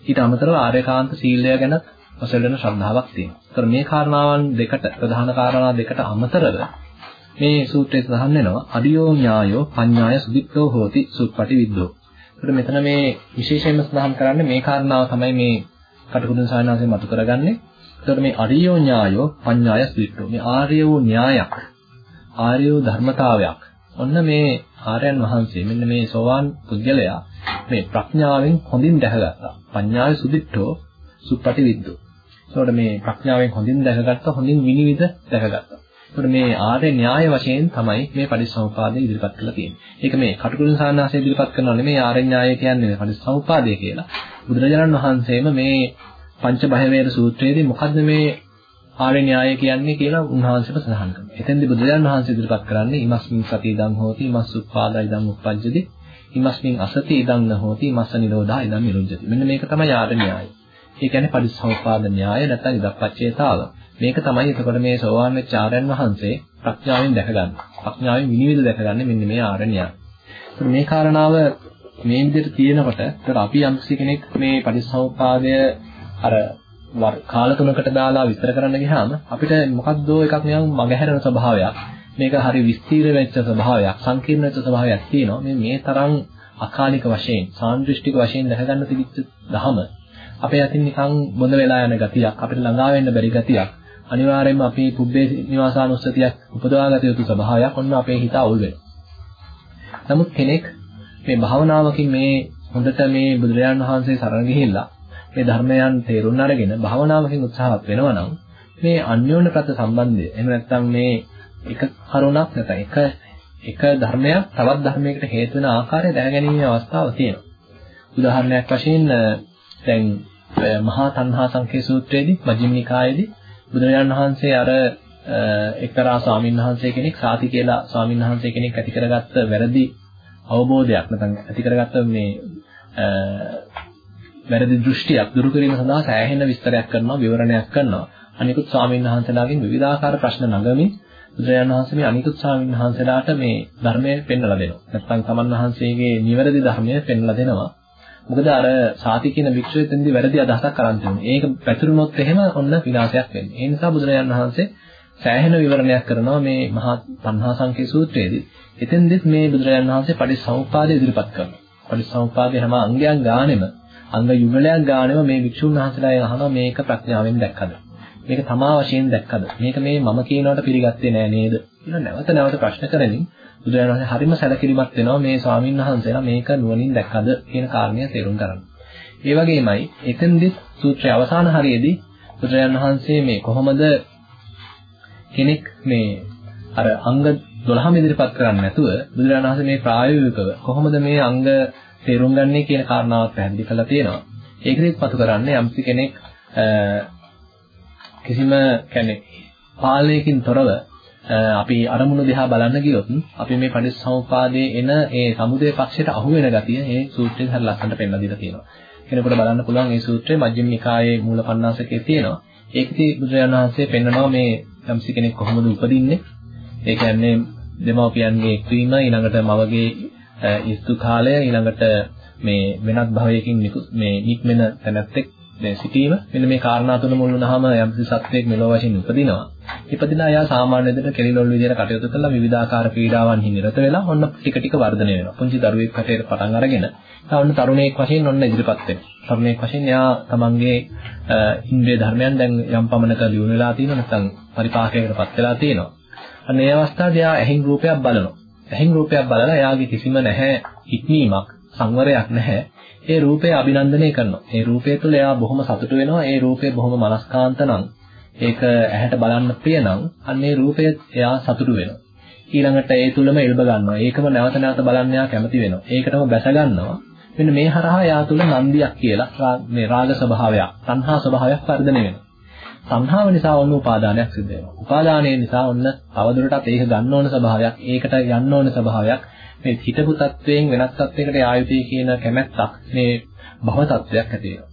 ඊට අමතරව ආර්යකාන්ත සීලය ගැන නොසෙල්වෙන ශ්‍රද්ධාවක් තියෙනවා. ඒතර මේ කාරණාවන් දෙකට ප්‍රධාන කාරණා දෙකට අමතරව මේ සූත්‍රයේ සඳහන් වෙනවා අදියෝ ඥායෝ පඤ්ඤාය සුදිත්තෝ හෝති සුප්පටි විද්දෝ. ඒතර මෙතන මේ විශේෂයෙන්ම සඳහන් කරන්නේ මේ කාරණාව තමයි මේ කටුකුරුන් සායනාසයෙන් මතු කරගන්නේ. ඒතර මේ අරියෝ ඥායෝ පඤ්ඤාය සුදිත්තෝ මේ ආර්ය වූ න්‍යායක් ආර්ය වූ ධර්මතාවයක්. ඔන්න මේ ආර්යයන් වහන්සේ මෙන්න මේ සෝවාන් පුද්ගලයා මේ ප්‍රඥාවෙන් හොඳින් දැකගත්තා. පඤ්ඤාය සුදිත්තෝ සුප්පටි විද්දෝ. ඒකට මේ ප්‍රඥාවෙන් හොඳින් දැකගත්තා හොඳින් විනිවිද දැකගත්තා. ඒකට මේ ආර්ය න්‍යාය වශයෙන් තමයි මේ පටිච්චසමුපාදය ඉදිරිපත් කරලා තියෙන්නේ. ඒක මේ කටුකුරුන් සාන්නාසය ඉදිරිපත් කරනවා නෙමෙයි ආර්ය න්‍යාය කියන්නේ පටිච්චසමුපාදය කියලා. බුදුරජාණන් වහන්සේම මේ පංච බය වේද සූත්‍රයේදී මොකද්ද මේ ආර්ය න්‍යාය කියන්නේ කියලා උන්වහන්සේට සඳහන් කරනවා. එතෙන්දී බුදුරජාණන් වහන්සේ ඉදිරිපත් කරන්නේ ඉමස්මින් සති ඉදං හෝති ඉමස් උප්පාදා ඉදං උප්පජ්ජති ඉමස්මින් අසති ඉදං නහෝති ඉමස්ස නිරෝධා ඉදං නිරුද්ධති. මෙන්න මේක තමයි ආර්ය න්‍යාය. ඒ කියන්නේ පරිසෝපාද න්‍යාය නැත්නම් ඉදප්පච්චේතාව. මේක තමයි එතකොට මේ සෝවාන් වෙච්ච ආර්යයන් වහන්සේ ප්‍රඥාවෙන් දැකගන්න. ප්‍රඥාවෙන් විනිවිද දැකගන්නේ මෙන්න මේ ආර්ය න්‍යාය. මේ කාරණාව මේ විදිහට තියෙනකොට ඒතර අපි යම්කිසි කෙනෙක් මේ පරිසෝපාදය අර කාල තුනකට දාලා විස්තර කරන්න ගියාම අපිට මොකක්දෝ එකක් නිකන් මගහැරෙන ස්වභාවයක් මේක හරි විස්තීර්ණ වෙච්ච ස්වභාවයක් සංකීර්ණ වෙච්ච ස්වභාවයක් තියෙනවා මේ මේ තරම් අකාලික වශයෙන් සාන්දෘෂ්ටික වශයෙන් දැකගන්න තිබිච්ච දහම අපේ අතින් නිකන් බොඳ වෙලා යන ගතියක් අපිට ළඟා වෙන්න බැරි ගතියක් අනිවාර්යයෙන්ම අපි පුබ්බේ නිවාසානුස්සතියක් උපදවාගත යුතු ස්වභාවයක් ඔන්න අපේ හිත අවුල් වෙනවා. නමුත් කෙනෙක් මේ භාවනාවකින් මේ හොඳට මේ බුදුරජාණන් වහන්සේ සරණ ගිහිල්ලා මේ ධර්මයන් තේරුම් අරගෙන භාවනාවකින් උත්සාහවත් වෙනවා නම් මේ අන්‍යෝන්‍ය ප්‍රත්‍ය සම්බන්ධය එහෙම නැත්නම් මේ එක කරුණක් නැත්නම් එක එක ධර්මයක් තවත් ධර්මයකට හේතු වෙන ආකාරය දැනගැනීමේ අවස්ථාව තියෙනවා. උදාහරණයක් වශයෙන් දැන් මහා තණ්හා සංකේ සූත්‍රයේදී මජ්ක්‍ධිම නිකායේදී බුදුරජාණන් වහන්සේ අර එක්තරා ස්වාමීන් වහන්සේ කෙනෙක් සාති කියලා ස්වාමීන් වහන්සේ කෙනෙක් ඇති කරගත්ත වැරදි අවබෝධයක් නැත්නම් ඇති කරගත්ත මේ වැරදි දෘෂ්ටියක් දුරු කිරීම සඳහා සෑහෙන විස්තරයක් කරනවා විවරණයක් කරනවා. අනිකුත් ස්වාමීන් වහන්සේලාගෙන් විවිධාකාර ප්‍රශ්න නගමින් බුදුරජාණන් වහන්සේ මේ අනිකුත් ස්වාමීන් වහන්සේලාට මේ ධර්මය පෙන්වලා දෙනවා. නැත්නම් තමන් වහන්සේගේ නිවැරදි ධර්මය පෙන්වලා දෙනවා. මොකද අර සාති කියන භික්ෂුව එතෙන්දී වැරදි අදහසක් අරන් තියෙනවා. ඒක පැතුරුනොත් එහෙම ඔන්න විනාශයක් වෙන්නේ. ඒ නිසා බුදුරජාණන් වහන්සේ සෑහෙන විවරණයක් කරනවා මේ මහා තණ්හා සංකේ සූත්‍රයේදී. එතෙන්දෙත් මේ බුදුරජාණන් වහන්සේ පටිච්චසමුප්පාදය ඉදිරිපත් කරනවා. පටිච්චසමුප්පාදයේ හැම අංගයක් ගානෙම අංග යුගලයක් ගානෙම මේ භික්ෂුන් වහන්සේලා අහනවා මේක ප්‍රඥාවෙන් දැක්කද? මේක තමා වශයෙන් දැක්කද? මේක මේ මම කියනවට පිළිගත්තේ නෑ නේද? කියලා නැවත නැවත ප්‍රශ්න කරමින් බුදුරජාණන් වහන්සේ හරිම සැලකිලිමත් වෙනවා මේ ස්වාමීන් වහන්සේලා මේක නුවණින් දැක්කද කියන කාරණය තේරුම් ගන්න. ඒ වගේමයි එතෙන්දි සූත්‍රයේ අවසාන හරියේදී බුදුරජාණන් වහන්සේ මේ කොහොමද කෙනෙක් මේ අර අංග 12ම ඉදිරිපත් කරන්නේ නැතුව බුදුරජාණන් වහන්සේ මේ ප්‍රායෝගිකව කොහොමද මේ අංග තේරුම් ගන්නේ කියන කාරණාවත් පැහැදිලි කරලා තියෙනවා. ඒකෙදිත් පතු කරන්නේ යම්සි කෙනෙක් කිසිම කියන්නේ පාලනයකින් තොරව අපි අරමුණු දිහා බලන්න ගියොත් අපි මේ පටිච්චසමුපාදයේ එන ඒ සමුදය පක්ෂයට අහු වෙන ගතිය මේ සූත්‍රයෙන් හරි ලස්සනට පෙන්නලා දීලා තියෙනවා. කෙනෙකුට බලන්න පුළුවන් මේ සූත්‍රයේ මජ්ක්‍ධිම නිකායේ මූල පණ්ණාසකයේ තියෙනවා. ඒකදී බුදුරජාණන් වහන්සේ පෙන්නනවා මේ යම්සි කෙනෙක් කොහොමද උපදින්නේ? ඒ කියන්නේ දෙමව්පියන්ගේ එක්වීම ඊළඟට මවගේ ඉස්තු කාලය ඊළඟට මේ වෙනත් භවයකින් මේ නික්මෙන තැනැත්තෙක් සිටීම මෙන්න මේ කාරණා තුන මුල් වුණාම යම්කිසි සත්වයක් මෙලොව වශයෙන් උපදිනවා. ඉපදිනා යා සාමාන්‍ය විදිහට කෙලිලොල් විදිහට කටයුතු කරලා විවිධාකාර පීඩාවන්හි නිරත වෙලා ඔන්න ටික ටික වර්ධනය වෙනවා. පුංචි දරුවෙක් හැටියට පටන් අරගෙන ඔන්න තරුණයෙක් වශයෙන් ඔන්න ඉදිරිපත් වෙනවා. තරුණයෙක් වශයෙන් එයා තමන්ගේ ඉන්ද්‍රිය ධර්මයන් දැන් යම් පමණක දියුණු වෙලා තියෙනවා නැත්නම් පරිපාකයකටපත් වෙලා තියෙනවා. අන්න ඒ අවස්ථාවේදී එයා ඇහින් රූපයක් බලනවා. ඇහින් රූපයක් බලලා එයාගේ කිසිම නැහැ ඉක්මීමක් සංවරයක් නැහැ. ඒ රූපය අභිනන්දනය කරනවා. ඒ රූපය තුළ එයා බොහොම සතුටු වෙනවා. ඒ රූපය බොහොම මනස්කාන්ත නම් ඒක ඇහැට බලන්න ප්‍රිය නම් අන්න ඒ රූපය එයා සතුටු වෙනවා. ඊළඟට ඒ තුලම එල්බ ගන්නවා. ඒකම නැවත නැවත බලන්න එයා කැමති වෙනවා. ඒකටම බැස ගන්නවා. මෙන්න මේ හරහා එයා තුල නන්දියක් කියලා මේ රාග ස්වභාවයක්, සංහා ස්වභාවයක් වර්ධනය වෙනවා. සංහාව නිසා ඔන්න උපාදානයක් සිද්ධ වෙනවා. උපාදානය නිසා ඔන්න තවදුරටත් ඒක ගන්න ඕන ස්වභාවයක්, ඒකට යන්න ඕන ස්වභාවයක් මේ හිතපු තත්වයෙන් වෙනස් තත්වයකට ආයුතිය කියන කැමැත්තක් මේ භව තත්වයක් ඇති වෙනවා.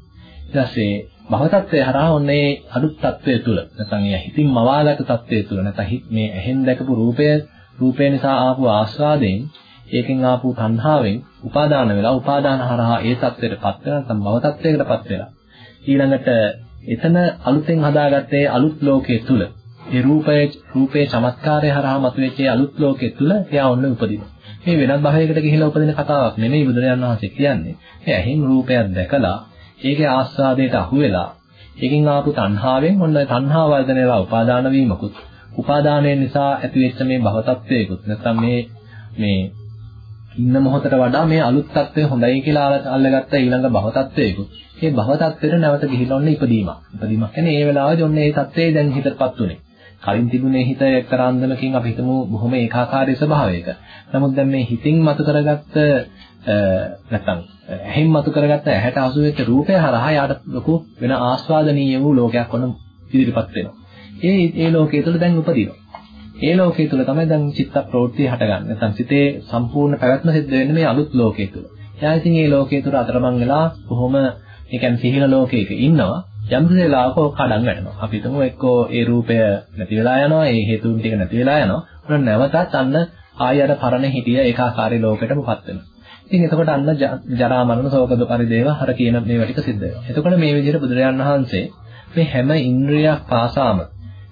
ඊට පස්සේ භව තත්වය හරහා ඔන්නේ අලුත් තත්වය තුල නැත්නම් ඒ හිතින් මවාගත් තත්වය තුල නැත්නම් මේ ඇහෙන් දැකපු රූපය රූපය නිසා ආපු ආස්වාදයෙන් ඒකෙන් ආපු තණ්හාවෙන් උපාදාන වෙලා උපාදාන හරහා ඒ තත්වයටපත් වෙලා නැත්නම් භව තත්වයකටපත් වෙලා ඊළඟට එතන අලුතෙන් හදාගත්තේ අලුත් ලෝකයේ තුල ඒ රූපයේ රූපේ චමත්කාරය හරහා මතුවෙච්ච අලුත් ලෝකයේ තුල එයා ඔන්න උපදිනවා මේ වෙනත් භවයකට ගිහිලා උපදින කතාවක් නෙමෙයි බුදුරජාණන් වහන්සේ කියන්නේ. මේ ඇහෙන් රූපයක් දැකලා ඒකේ ආස්වාදයට අහු වෙලා ඒකෙන් ආපු තණ්හාවෙන් ඔන්න තණ්හා වර්ධනය වෙලා උපාදාන වීමකුත් උපාදානය නිසා ඇතිවෙච්ච මේ භව තත්වයකුත් නැත්නම් මේ මේ ඉන්න මොහොතට වඩා මේ අලුත් තත්වය හොඳයි කියලා අල්ලගත්ත ඊළඟ භව තත්වයකුත් මේ භව තත්වෙට නැවත ගිහිල්ලා ඔන්න ඉපදීමක්. ඉපදීමක් කියන්නේ ඒ වෙලාවේදී ඔන්න ඒ තත්වයේ දැන් හිතටපත් උනේ. කලින් තිබුණේ හිත එක්තරා අන්දමකින් අපි හිතමු බොහොම ඒකාකාරී ස්වභාවයක. නමුත් දැන් මේ හිතින් මතු කරගත්ත නැත්තම් ඇහෙන් මතු කරගත්ත ඇහැට අසු වෙච්ච රූපය හරහා යාට ලොකු වෙන ආස්වාදනීය වූ ලෝකයක් වොන ඉදිරිපත් වෙනවා. ඒ ඒ ලෝකයේ තුල දැන් උපදිනවා. ඒ ලෝකයේ තුල තමයි දැන් චිත්ත ප්‍රවෘත්ති හටගන්නේ. නැත්නම් සිතේ සම්පූර්ණ පැවැත්ම සිද්ධ වෙන්නේ මේ අලුත් ලෝකයේ තුල. එයා ඉතින් මේ ලෝකයේ තුල අතරමං වෙලා කොහොම ඒ කියන්නේ සිහින ලෝකයක ඉන්නවා. යම් වෙලාවක කඩන් වැටෙනවා. අපි හිතමු එක්කෝ ඒ රූපය නැති වෙලා යනවා, ඒ හේතුන් ටික නැති වෙලා යනවා. උන නැවතත් අන්න ආය අර පරණ හිටිය ඒකාකාරී ලෝකයටමපත් වෙනවා. ඉතින් එතකොට අන්න ජරා මරණ ශෝකද පරිදේව හර කියන මේවා ටික සිද්ධ වෙනවා. එතකොට මේ විදිහට බුදුරජාන් වහන්සේ මේ හැම ඉන්ද්‍රියක් පාසාම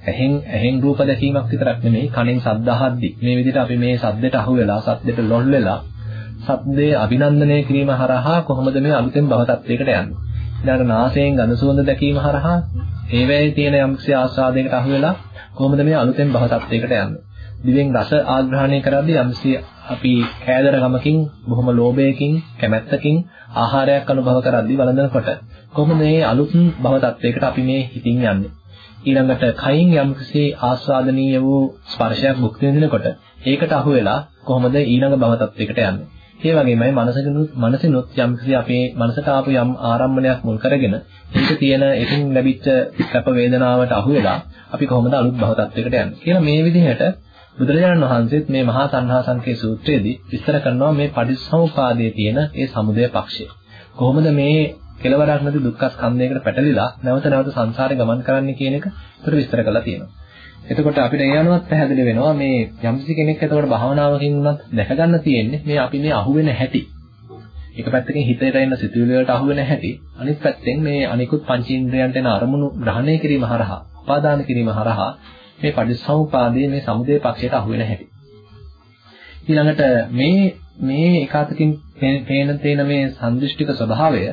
ඇහෙන් ඇහෙන් රූප දැකීමක් විතරක් නෙමෙයි කනෙන් ශබ්ද අහද්දි මේ විදිහට අපි මේ ශබ්දයට අහු වෙලා ශබ්දයට ලොල් වෙලා ශබ්දයේ අභිනන්දනය කිරීම හරහා කොහොමද මේ අලුතෙන් භව තත්වයකට යන්නේ ඊළඟට නාසයෙන් ගඳ සුවඳ දැකීම හරහා ඒවැයේ තියෙන යම්කිසි ආස්වාදයකට අහු වෙලා කොහොමද මේ අලුතෙන් භව තත්වයකට යන්නේ? දිවෙන් රස ආග්‍රහණය කරද්දී යම්කිසි අපි කෑදරකමකින් බොහොම ලෝභයකින් කැමැත්තකින් ආහාරයක් අනුභව කරද්දී වළඳනකොට කොහොමද මේ අලුත් භව තත්වයකට අපි මේ හිතින් යන්නේ? ඊළඟට කයින් යම්කිසි ආස්වාදනීය වූ ස්පර්ශයක් භුක්ති විඳිනකොට ඒකට අහු වෙලා කොහොමද ඊළඟ භව තත්වයකට යන්නේ? ඒ වගේමයි මනසකිනුත් මනසිනුත් යම්කිසි අපේ මනසට ආපු යම් ආරම්භණයක් මුල් කරගෙන ඒක තියෙන එකින් ලැබිච්ච කැප වේදනාවට අහු වෙලා අපි කොහොමද අලුත් භව තත්වයකට යන්නේ කියලා මේ විදිහට බුදුරජාණන් වහන්සේත් මේ මහා සංඝා සංකේ සූත්‍රයේදී විස්තර කරනවා මේ පටිච්චසමුපාදයේ තියෙන ඒ සමුදය පක්ෂය. කොහොමද මේ කෙලවරක් නැති දුක්ඛ ස්කන්ධයකට පැටලිලා නැවත නැවත සංසාරේ ගමන් කරන්නේ කියන එක උතර විස්තර කරලා තියෙනවා. එතකොට අපිට ඒ අනුවත් පැහැදිලි වෙනවා මේ යම්කිසි කෙනෙක් එතකොට භාවනාවකින් උනත් දැක ගන්න තියෙන්නේ මේ අපි මේ අහුවෙන හැටි. එක පැත්තකින් හිතේට එන සිතුවිලි වලට අහුවෙන හැටි අනිත් පැත්තෙන් මේ අනිකුත් පංචේන්ද්‍රයන්ට එන අරමුණු ග්‍රහණය කිරීම හරහා, උපාදාන කිරීම හරහා මේ පටිච්චසමුපාදයේ මේ සමුදේ පක්ෂයට අහුවෙන හැටි. ඊළඟට මේ මේ එකතකින් පේන තේන මේ සම්දෘෂ්ටික ස්වභාවය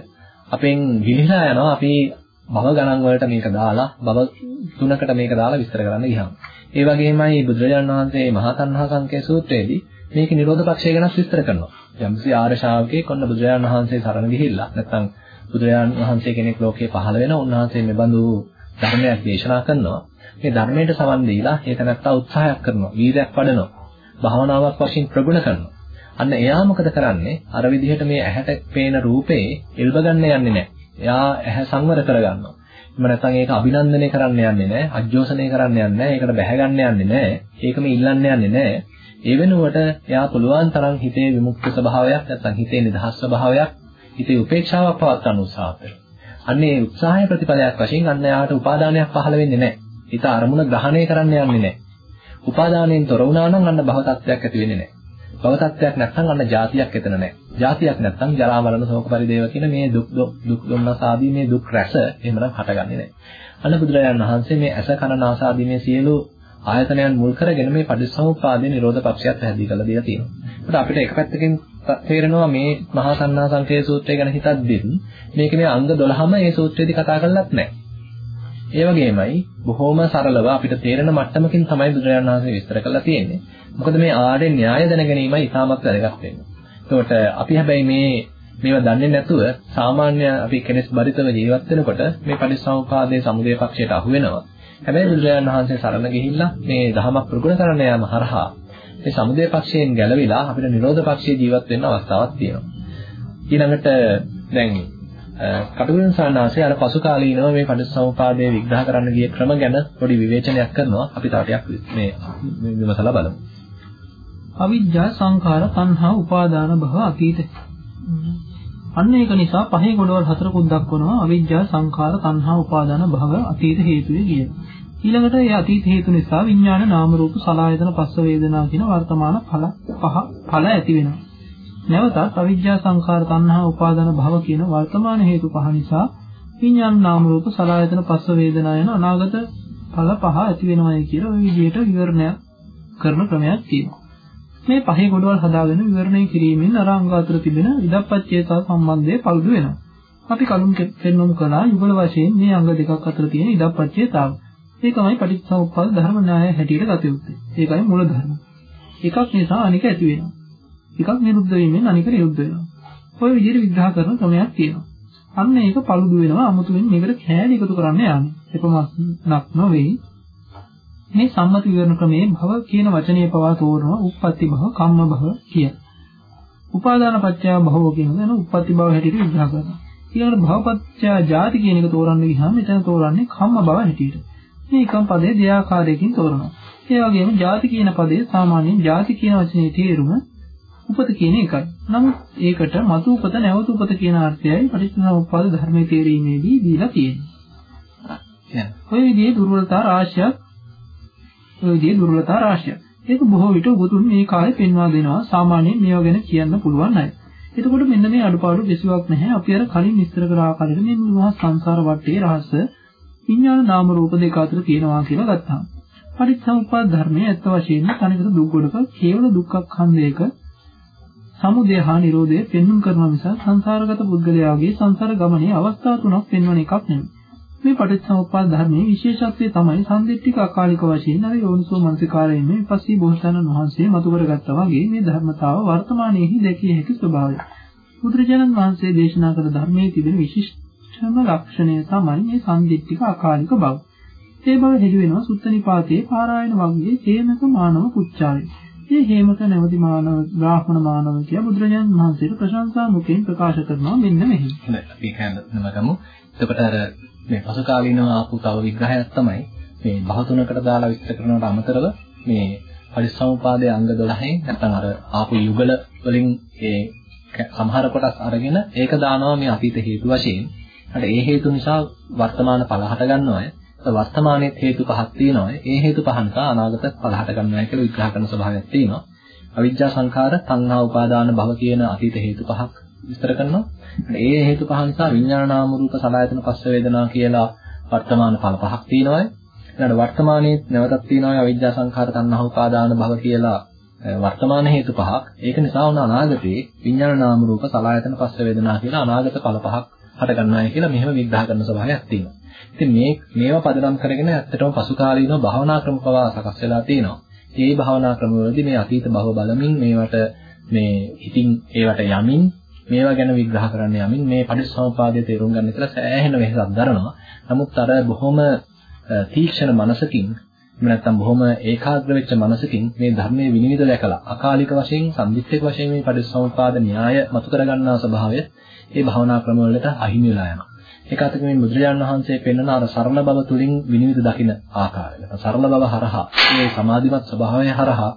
අපෙන් ගිලිහලා යනවා අපි භව ගණන් වලට මේක දාලා භව තුනකට මේක දාලා විස්තර කරන්න ගියාම. ඒ වගේමයි බුදුරජාණන් වහන්සේ මහා තණ්හා සංකේ සූත්‍රයේදී මේක නිරෝධ පක්ෂය ගැන විස්තර කරනවා. යම්සි ආර්ය ශාවකයෙක් කොන්න බුදුරජාණන් වහන්සේ සරණ ගිහිල්ලා නැත්නම් බුදුරජාණන් වහන්සේ කෙනෙක් ලෝකේ පහළ වෙන උන්වහන්සේ මෙබඳු ධර්මයක් දේශනා කරනවා. මේ ධර්මයට සමන් දීලා ඒක නැත්තා උත්සාහයක් කරනවා, වීරයක් වඩනවා, භාවනාවක් වශයෙන් ප්‍රගුණ කරනවා. අන්න එයා මොකද කරන්නේ? අර විදිහට මේ ඇහැට පේන රූපේ එල්බ ගන්න යන්නේ නැහැ. එයා ඇහැ සංවර කරගන්නවා. එහෙම නැත්නම් ඒක අභිනන්දනය කරන්න යන්නේ නැහැ, අජෝසනය කරන්න යන්නේ නැහැ, ඒකට බැහැ ගන්න යන්නේ නැහැ, ඒකම ඉල්ලන්න යන්නේ නැහැ. ඒ වෙනුවට එයා පුළුවන් තරම් හිතේ විමුක්ත ස්වභාවයක් නැත්නම් හිතේ නිදහස් ස්වභාවයක්, හිතේ උපේක්ෂාවක් පවත්වන්න උත්සාහ කරනවා. අන්නේ උත්සාහය ප්‍රතිඵලයක් වශයෙන් අන්න එයාට උපාදානයක් පහළ වෙන්නේ නැහැ. හිත අරමුණ ග්‍රහණය කරන්න යන්නේ නැහැ. උපාදානයෙන් තොර වුණා නම් අන්න භව තත්ත්වයක් ඇති වෙන්නේ නැහැ. භව තත්ත්වයක් නැත්නම් අන්න જાතියක් එතන නැහැ. જાතියක් නැත්නම් ජරා මරණ ශෝක පරිදේව කියන මේ දුක් දුක් දුන්නස ආදී මේ දුක් රැස එහෙමනම් හටගන්නේ නැහැ. අන්න බුදුරජාණන් වහන්සේ මේ ඇස කන නාස ආදී මේ සියලු ආයතනයන් මුල් කරගෙන මේ පටිච්චසමුප්පාදේ නිරෝධ පක්ෂයත් පැහැදිලි කරලා දීලා තියෙනවා. ඒකට අපිට එක පැත්තකින් තේරෙනවා මේ මහා සන්නා සංකේය සූත්‍රය ගැන හිතද්දී මේක මේ අංග 12ම මේ සූත්‍රයේදී කතා කරලත් නැහැ. ඒ වගේමයි බොහොම සරලව අපිට තේරෙන මට්ටමකින් තමයි බුදුරජාණන් වහන්සේ විස්තර කරලා තියෙන්නේ. මොකද මේ ආර්ය න්‍යාය දැන ගැනීමයි ඉතාමත් වැදගත් වෙන්නේ. ඒකට අපි හැබැයි මේ මේවා දන්නේ නැතුව සාමාන්‍ය අපි කෙනෙක් බරිතව ජීවත් වෙනකොට මේ පරිසම්පාදයේ සමුදේ පක්ෂයට අහු වෙනවා. හැබැයි බුදුරජාණන් වහන්සේ සරණ ගිහිල්ලා මේ ධහමක් ප්‍රගුණ කරන්න යාම හරහා මේ සමුදේ පක්ෂයෙන් ගැලවිලා අපිට නිරෝධ පක්ෂයේ ජීවත් වෙන්න අවස්ථාවක් තියෙනවා. ඊළඟට දැන් කටුකුරුන් සානාසේ අර පසු කාලීනව මේ පටිච්චසමුපාදය විග්‍රහ කරන්න ගිය ක්‍රම ගැන පොඩි විවේචනයක් කරනවා. අපි තව ටිකක් මේ විමසලා බලමු. අවිජ්ජා සංඛාර තණ්හා උපාදාන භව අතීත. අන්න ඒක නිසා පහේ ගොඩවල් හතරකුත් දක්වනවා අවිජ්ජා සංඛාර තණ්හා උපාදාන භව අතීත හේතුවේ කියන. ඊළඟට ඒ අතීත හේතු නිසා විඥාන නාම රූප සලආයතන පස්ස වේදනා කියන වර්තමාන ඵල පහ ඵල ඇති වෙනවා. නැවතත් අවිජ්ජා සංඛාර තණ්හා උපාදාන භව කියන වර්තමාන හේතු පහ නිසා විඥාන නාම රූප සලආයතන පස්ස වේදනා යන අනාගත ඵල පහ ඇති වෙනවායි කියලා ওই විදිහට විවරණයක් කරන ක්‍රමයක් තියෙනවා. මේ පහේ ගොඩවල් හදාගෙන විවරණය කිරීමෙන් අර අංග අතර තිබෙන ඉදප්පච්චේතා සම්බන්ධය පළුදු වෙනවා. අපි කලින් පෙන්වමු කළා යුගල වශයෙන් මේ අංග දෙකක් අතර තියෙන ඉදප්පච්චේතාව. ඒකමයි පටිච්චසමුප්පාද ධර්ම න්‍යාය හැටියට ගත යුත්තේ. ඒකයි මූල ධර්ම. එකක් නිසා අනික ඇති වෙනවා. එකක් නිරුද්ධ වීමෙන් අනික නිරුද්ධ වෙනවා. ඔය විදිහට විග්‍රහ කරන ක්‍රමයක් තියෙනවා. අන්න ඒක paludu වෙනවා අමුතුවෙන් මේකට කෑලි එකතු කරන්න යන්නේ. එපමණක් නොවේ. මේ සම්මත විවරණ ක්‍රමයේ භව කියන වචනය පවා තෝරනවා උප්පත්ති භව, කම්ම භව කියන. උපාදාන පත්‍ය භව කියන දන උප්පත්ති භව හැටියට විග්‍රහ කරනවා. ඊළඟට භවපත්‍ය ජාති කියන එක තෝරන්න ගියාම මෙතන තෝරන්නේ කම්ම භව හැටියට. මේ එකම පදේ දෙආකාරයකින් තෝරනවා. ඒ වගේම ජාති කියන පදේ සාමාන්‍යයෙන් ජාති කියන වචනේ තේරුම උපත කියන එකයි. නමුත් ඒකට මතු උපත නැවත උපත කියන අර්ථයයි පටිච්චසමුප්පාද ධර්මයේ තේරීමේදී දීලා තියෙන්නේ. ඔය විදිහේ දුර්වලතා රාශියක් ඔය විදිහේ දුර්වලතා රාශියක්. ඒක බොහෝ විට ඔබතුන් මේ කාලේ පෙන්වා දෙනවා සාමාන්‍යයෙන් මේවා ගැන කියන්න පුළුවන් අය. එතකොට මෙන්න මේ අඩුපාඩු කිසිවක් නැහැ. අපි අර කලින් විස්තර කර ආකාරයට මේ මහා සංසාර වටේ රහස විඥාන නාම රූප දෙක අතර තියෙනවා කියලා ගත්තාම. පටිච්චසමුප්පාද ධර්මයේ ඇත්ත වශයෙන්ම තනිකර දුක් ගොඩක කේවල දුක්ඛ ඛණ්ඩයක සමුදය හා නිරෝධය පෙන්වුම් කරන නිසා සංසාරගත පුද්ගලයාගේ සංසාර ගමනේ අවස්ථා තුනක් පෙන්වන එකක් නෙමෙයි. මේ පටිච්චසමුප්පාද ධර්මයේ විශේෂත්වය තමයි සම්දිත්තික අකාලික වශයෙන් අර යෝනිසෝ මනසිකාරයෙන් මේ පස්සේ බෝසතාණන් වහන්සේ මතු කරගත්තා වගේ මේ ධර්මතාව වර්තමානයේහි දැකිය හැකි ස්වභාවය. බුදුරජාණන් වහන්සේ දේශනා කළ ධර්මයේ තිබෙන විශිෂ්ටම ලක්ෂණය තමයි මේ සම්දිත්තික අකාලික බව. ඒ බව හෙළි වෙනවා සුත්ත නිපාතයේ පාරායන වග්ගයේ හේමක මානව පුච්චාවේ. මේ හේමක නැවති මානව බ්‍රාහ්මණ මානව කිය බුදුරජාණන් වහන්සේට ප්‍රශංසා මුඛයෙන් ප්‍රකාශ කරනවා මෙන්න මෙහි. හොඳයි අපි කියන්නම ගමු. එතකොට අර මේ පසු කාලීනව ආපු තව විග්‍රහයක් තමයි මේ බහ තුනකට දාලා විස්තර කරනවට අමතරව මේ පරිසම්පාදයේ අංග 12න් නැත්නම් අර ආපු යුගල වලින් ඒ සමහර කොටස් අරගෙන ඒක දානවා මේ අතීත හේතු වශයෙන්. අර ඒ හේතු නිසා වර්තමාන ඵල හට ගන්නවා. වර්තමානයේ හේතු පහක් තියෙනවා. ඒ හේතු පහ නිසා අනාගත ඵල හට ගන්නවා කියලා විග්‍රහ කරන ස්වභාවයක් තියෙනවා. අවිජ්ජා සංඛාර, තණ්හා උපාදාන භව කියන අතීත හේතු පහක් විස්තර කරනවා. ඒ හේතු පහ නිසා විඥාන නාම රූප සලආයතන පස්ස වේදනා කියලා වර්තමාන ඵල පහක් තියෙනවා. ඊළඟ වර්තමානයේ නැවතත් තියෙනවා අවිජ්ජා සංඛාර තණ්හා උපාදාන භව කියලා වර්තමාන හේතු පහක්. ඒක නිසා වුණ අනාගතේ විඥාන නාම රූප සලආයතන පස්ස වේදනා කියලා අනාගත ඵල පහක් හට ගන්නවායි කියලා මෙහෙම විග්‍රහ කරන ස්වභාවයක් තියෙනවා. ඉතින් මේ මේවා පදනම් කරගෙන ඇත්තටම පසු කාලීනව භාවනා ක්‍රම පවා සකස් වෙලා තියෙනවා. මේ භාවනා ක්‍රමවලදී මේ අතීත භව බලමින් මේවට මේ හිතින් ඒවට යමින් මේවා ගැන විග්‍රහ කරන්න යමින් මේ පටිච්චසමුපාදය තේරුම් ගන්න කියලා සෑහෙන වෙහසක් දරනවා. නමුත් අර බොහොම තීක්ෂණ මනසකින් එහෙම නැත්නම් බොහොම ඒකාග්‍ර වෙච්ච මනසකින් මේ ධර්මයේ විනිවිද දැකලා අකාලික වශයෙන් සම්දිස්ත්‍යක් වශයෙන් මේ පටිච්චසමුපාද න්‍යාය මතු කරගන්නා ස්වභාවය ඒ භවනා ක්‍රම වලට අහිමි වෙලා යනවා. ඒක අතක මේ බුදුරජාණන් වහන්සේ පෙන්වන අර සරල බව තුලින් විනිවිද දකින ආකාරය. සරල බව හරහා මේ සමාධිමත් ස්වභාවය හරහා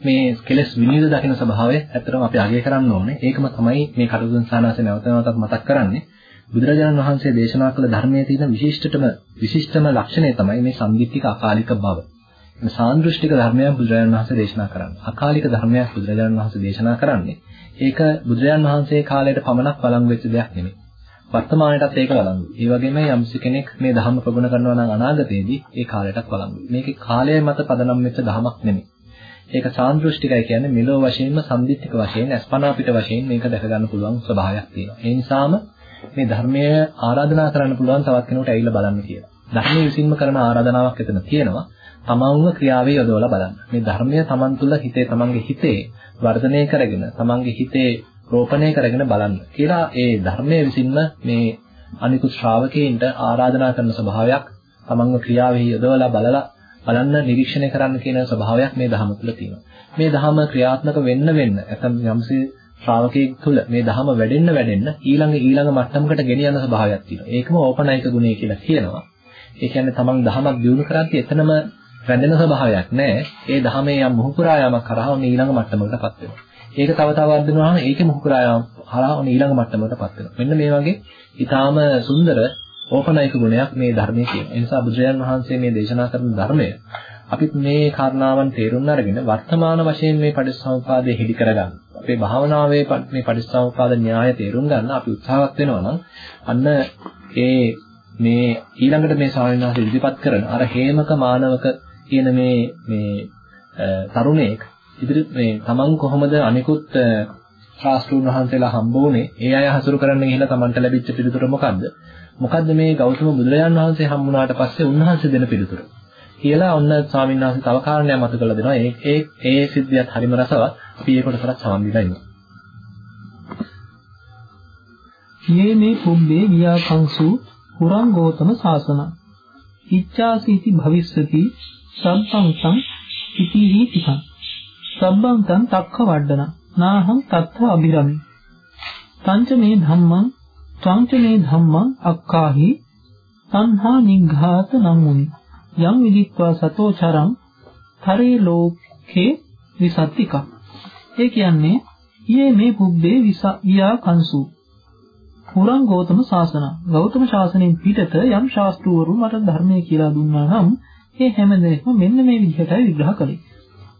මේ කෙලස් විනිවිද දකින ස්වභාවය ඇත්තටම අපි අගය කරන්න ඕනේ. ඒකම තමයි මේ කටුදුන් සානාසේ නැවත නැවතත් මතක් කරන්නේ. බුදුරජාණන් වහන්සේ දේශනා කළ ධර්මයේ තියෙන විශිෂ්ටතම විශිෂ්ටම ලක්ෂණය තමයි මේ සම්දිත්තික අකාලික බව. මේ සාන්දෘෂ්ටික ධර්මයක් බුදුරජාණන් වහන්සේ දේශනා කරන්නේ. අකාලික ධර්මයක් බුදුරජාණන් වහන්සේ දේශනා කරන්නේ. ඒක බුදුරජාණන් වහන්සේ කාලයට පමණක් බලංගු වෙච්ච දෙයක් නෙමෙයි. වර්තමානයේටත් ඒක බලංගු. ඒ වගේම යම්සි කෙනෙක් මේ ධර්ම ප්‍රගුණ කරනවා නම් අනාගතයේදී ඒ කාලයටත් බලංගු. මේකේ කාලය මත පදනම් වෙච්ච ධමයක් නෙමෙයි. ඒක සාන්දෘෂ්ටිකයි කියන්නේ මෙලෝ වශයෙන්ම සම්දිත්තික වශයෙන් අස්පනා පිට වශයෙන් මේක දැක ගන්න පුළුවන් ස්වභාවයක් තියෙනවා. ඒ නිසාම මේ ධර්මය ආරාධනා කරන්න පුළුවන් තවත් කෙනෙකුට ඇවිල්ලා බලන්න කියලා. ධර්මයේ විසින්ම කරන ආරාධනාවක් එතන තියෙනවා. තමන්ව ක්‍රියාවේ යොදවලා බලන්න. මේ ධර්මය තමන් තුළ හිතේ තමන්ගේ හිතේ වර්ධනය කරගෙන තමන්ගේ හිතේ රෝපණය කරගෙන බලන්න කියලා ඒ ධර්මයේ විසින්ම මේ අනිකුත් ශ්‍රාවකයන්ට ආරාධනා කරන ස්වභාවයක් තමන්ව ක්‍රියාවේ යොදවලා බලලා බලන්න නිරීක්ෂණය කරන්න කියන ස්වභාවයක් මේ ධහම තුළ තියෙනවා. මේ ධහම ක්‍රියාත්මක වෙන්න වෙන්න නැත්නම් යම්සේ ශ්‍රාවකයෙක් තුළ මේ ධහම වැඩෙන්න වැඩෙන්න ඊළඟ ඊළඟ මට්ටමකට ගෙන යන ස්වභාවයක් තියෙනවා. ඒකම ඕපනයික ගුණය කියලා කියනවා. ඒ කියන්නේ තමන් ධහමක් දියුණු කරද්දී එතනම රැඳෙන ස්වභාවයක් නැහැ. ඒ ධහමේ යම් මුහුකුරා යාමක් කරා ඊළඟ මට්ටමකටපත් වෙනවා. ඒක තව තව වර්ධනවම ඒකේ මුහුකුරා යාම හරහා ඊළඟ මට්ටමකටපත් වෙනවා. මෙන්න මේ වගේ ඊටාම සුන්දර ඕපනයික ගුණයක් මේ ධර්මයේ තියෙනවා. ඒ නිසා බුදුරජාණන් වහන්සේ මේ දේශනා කරන ධර්මය අපිත් මේ කාරණාවන් තේරුම් අරගෙන වර්තමාන වශයෙන් මේ පටිච්චසමුපාදය හෙලි කරගන්න. අපේ භාවනාවේ මේ පටිච්චසමුපාද න්‍යාය තේරුම් ගන්න අපි උත්සාහවත් වෙනවා නම් අන්න ඒ මේ ඊළඟට මේ ස්වාමීන් වහන්සේ ඉදිරිපත් කරන අර හේමක මානවක කියන මේ මේ තරුණයෙක් ඉදිරි මේ තමන් කොහොමද අනිකුත් ශාස්ත්‍රඥ වහන්සේලා හම්බ වුණේ ඒ අය හසුරු කරන්න ගිහිල්ලා තමන්ට ලැබිච්ච පිළිතුර මොකද්ද? මොකද්ද මේ ගෞතම බුදුරජාන් වහන්සේ හම්බුණාට පස්සේ උන්වහන්සේ දෙන පිළිතුර? කියලා ඔන්න ස්වාමීන් වහන්සේ තව කාරණයක් මතු කරලා දෙනවා. ඒ ඒ ඒ සිද්ධියත් හරිම රසවත්. අපි ඒ කොටසට සම්බන්ධලා ඉන්නවා යේ මේ පුබ්බේ වියාකංසු පුරං ගෝතම සාසන. ඉච්ඡාසීති භවිස්සති සබ්බං තං ඉතිහි තිකං සබ්බං තං තක්ඛ වඩන නාහං තත්ථ අබිරමි තංච මේ ධම්මං සංචනේ ධම්මං අක්කාහි සංහා නිඝාත නමුනි යම් විදිත්වා සතෝ චරං තරේ ලෝකේ විසත්තික। ඒ කියන්නේ ඊයේ මේ පුබ්බේ වියා කංසු। පුරං ගෞතම ශාසන। ගෞතම ශාසනයෙන් පිටත යම් ශාස්ත්‍රවරු මට ධර්මය කියලා දුන්නා නම් ඒ හැම දෙයක්ම මෙන්න මේ විදිහටයි විග්‍රහ කළේ।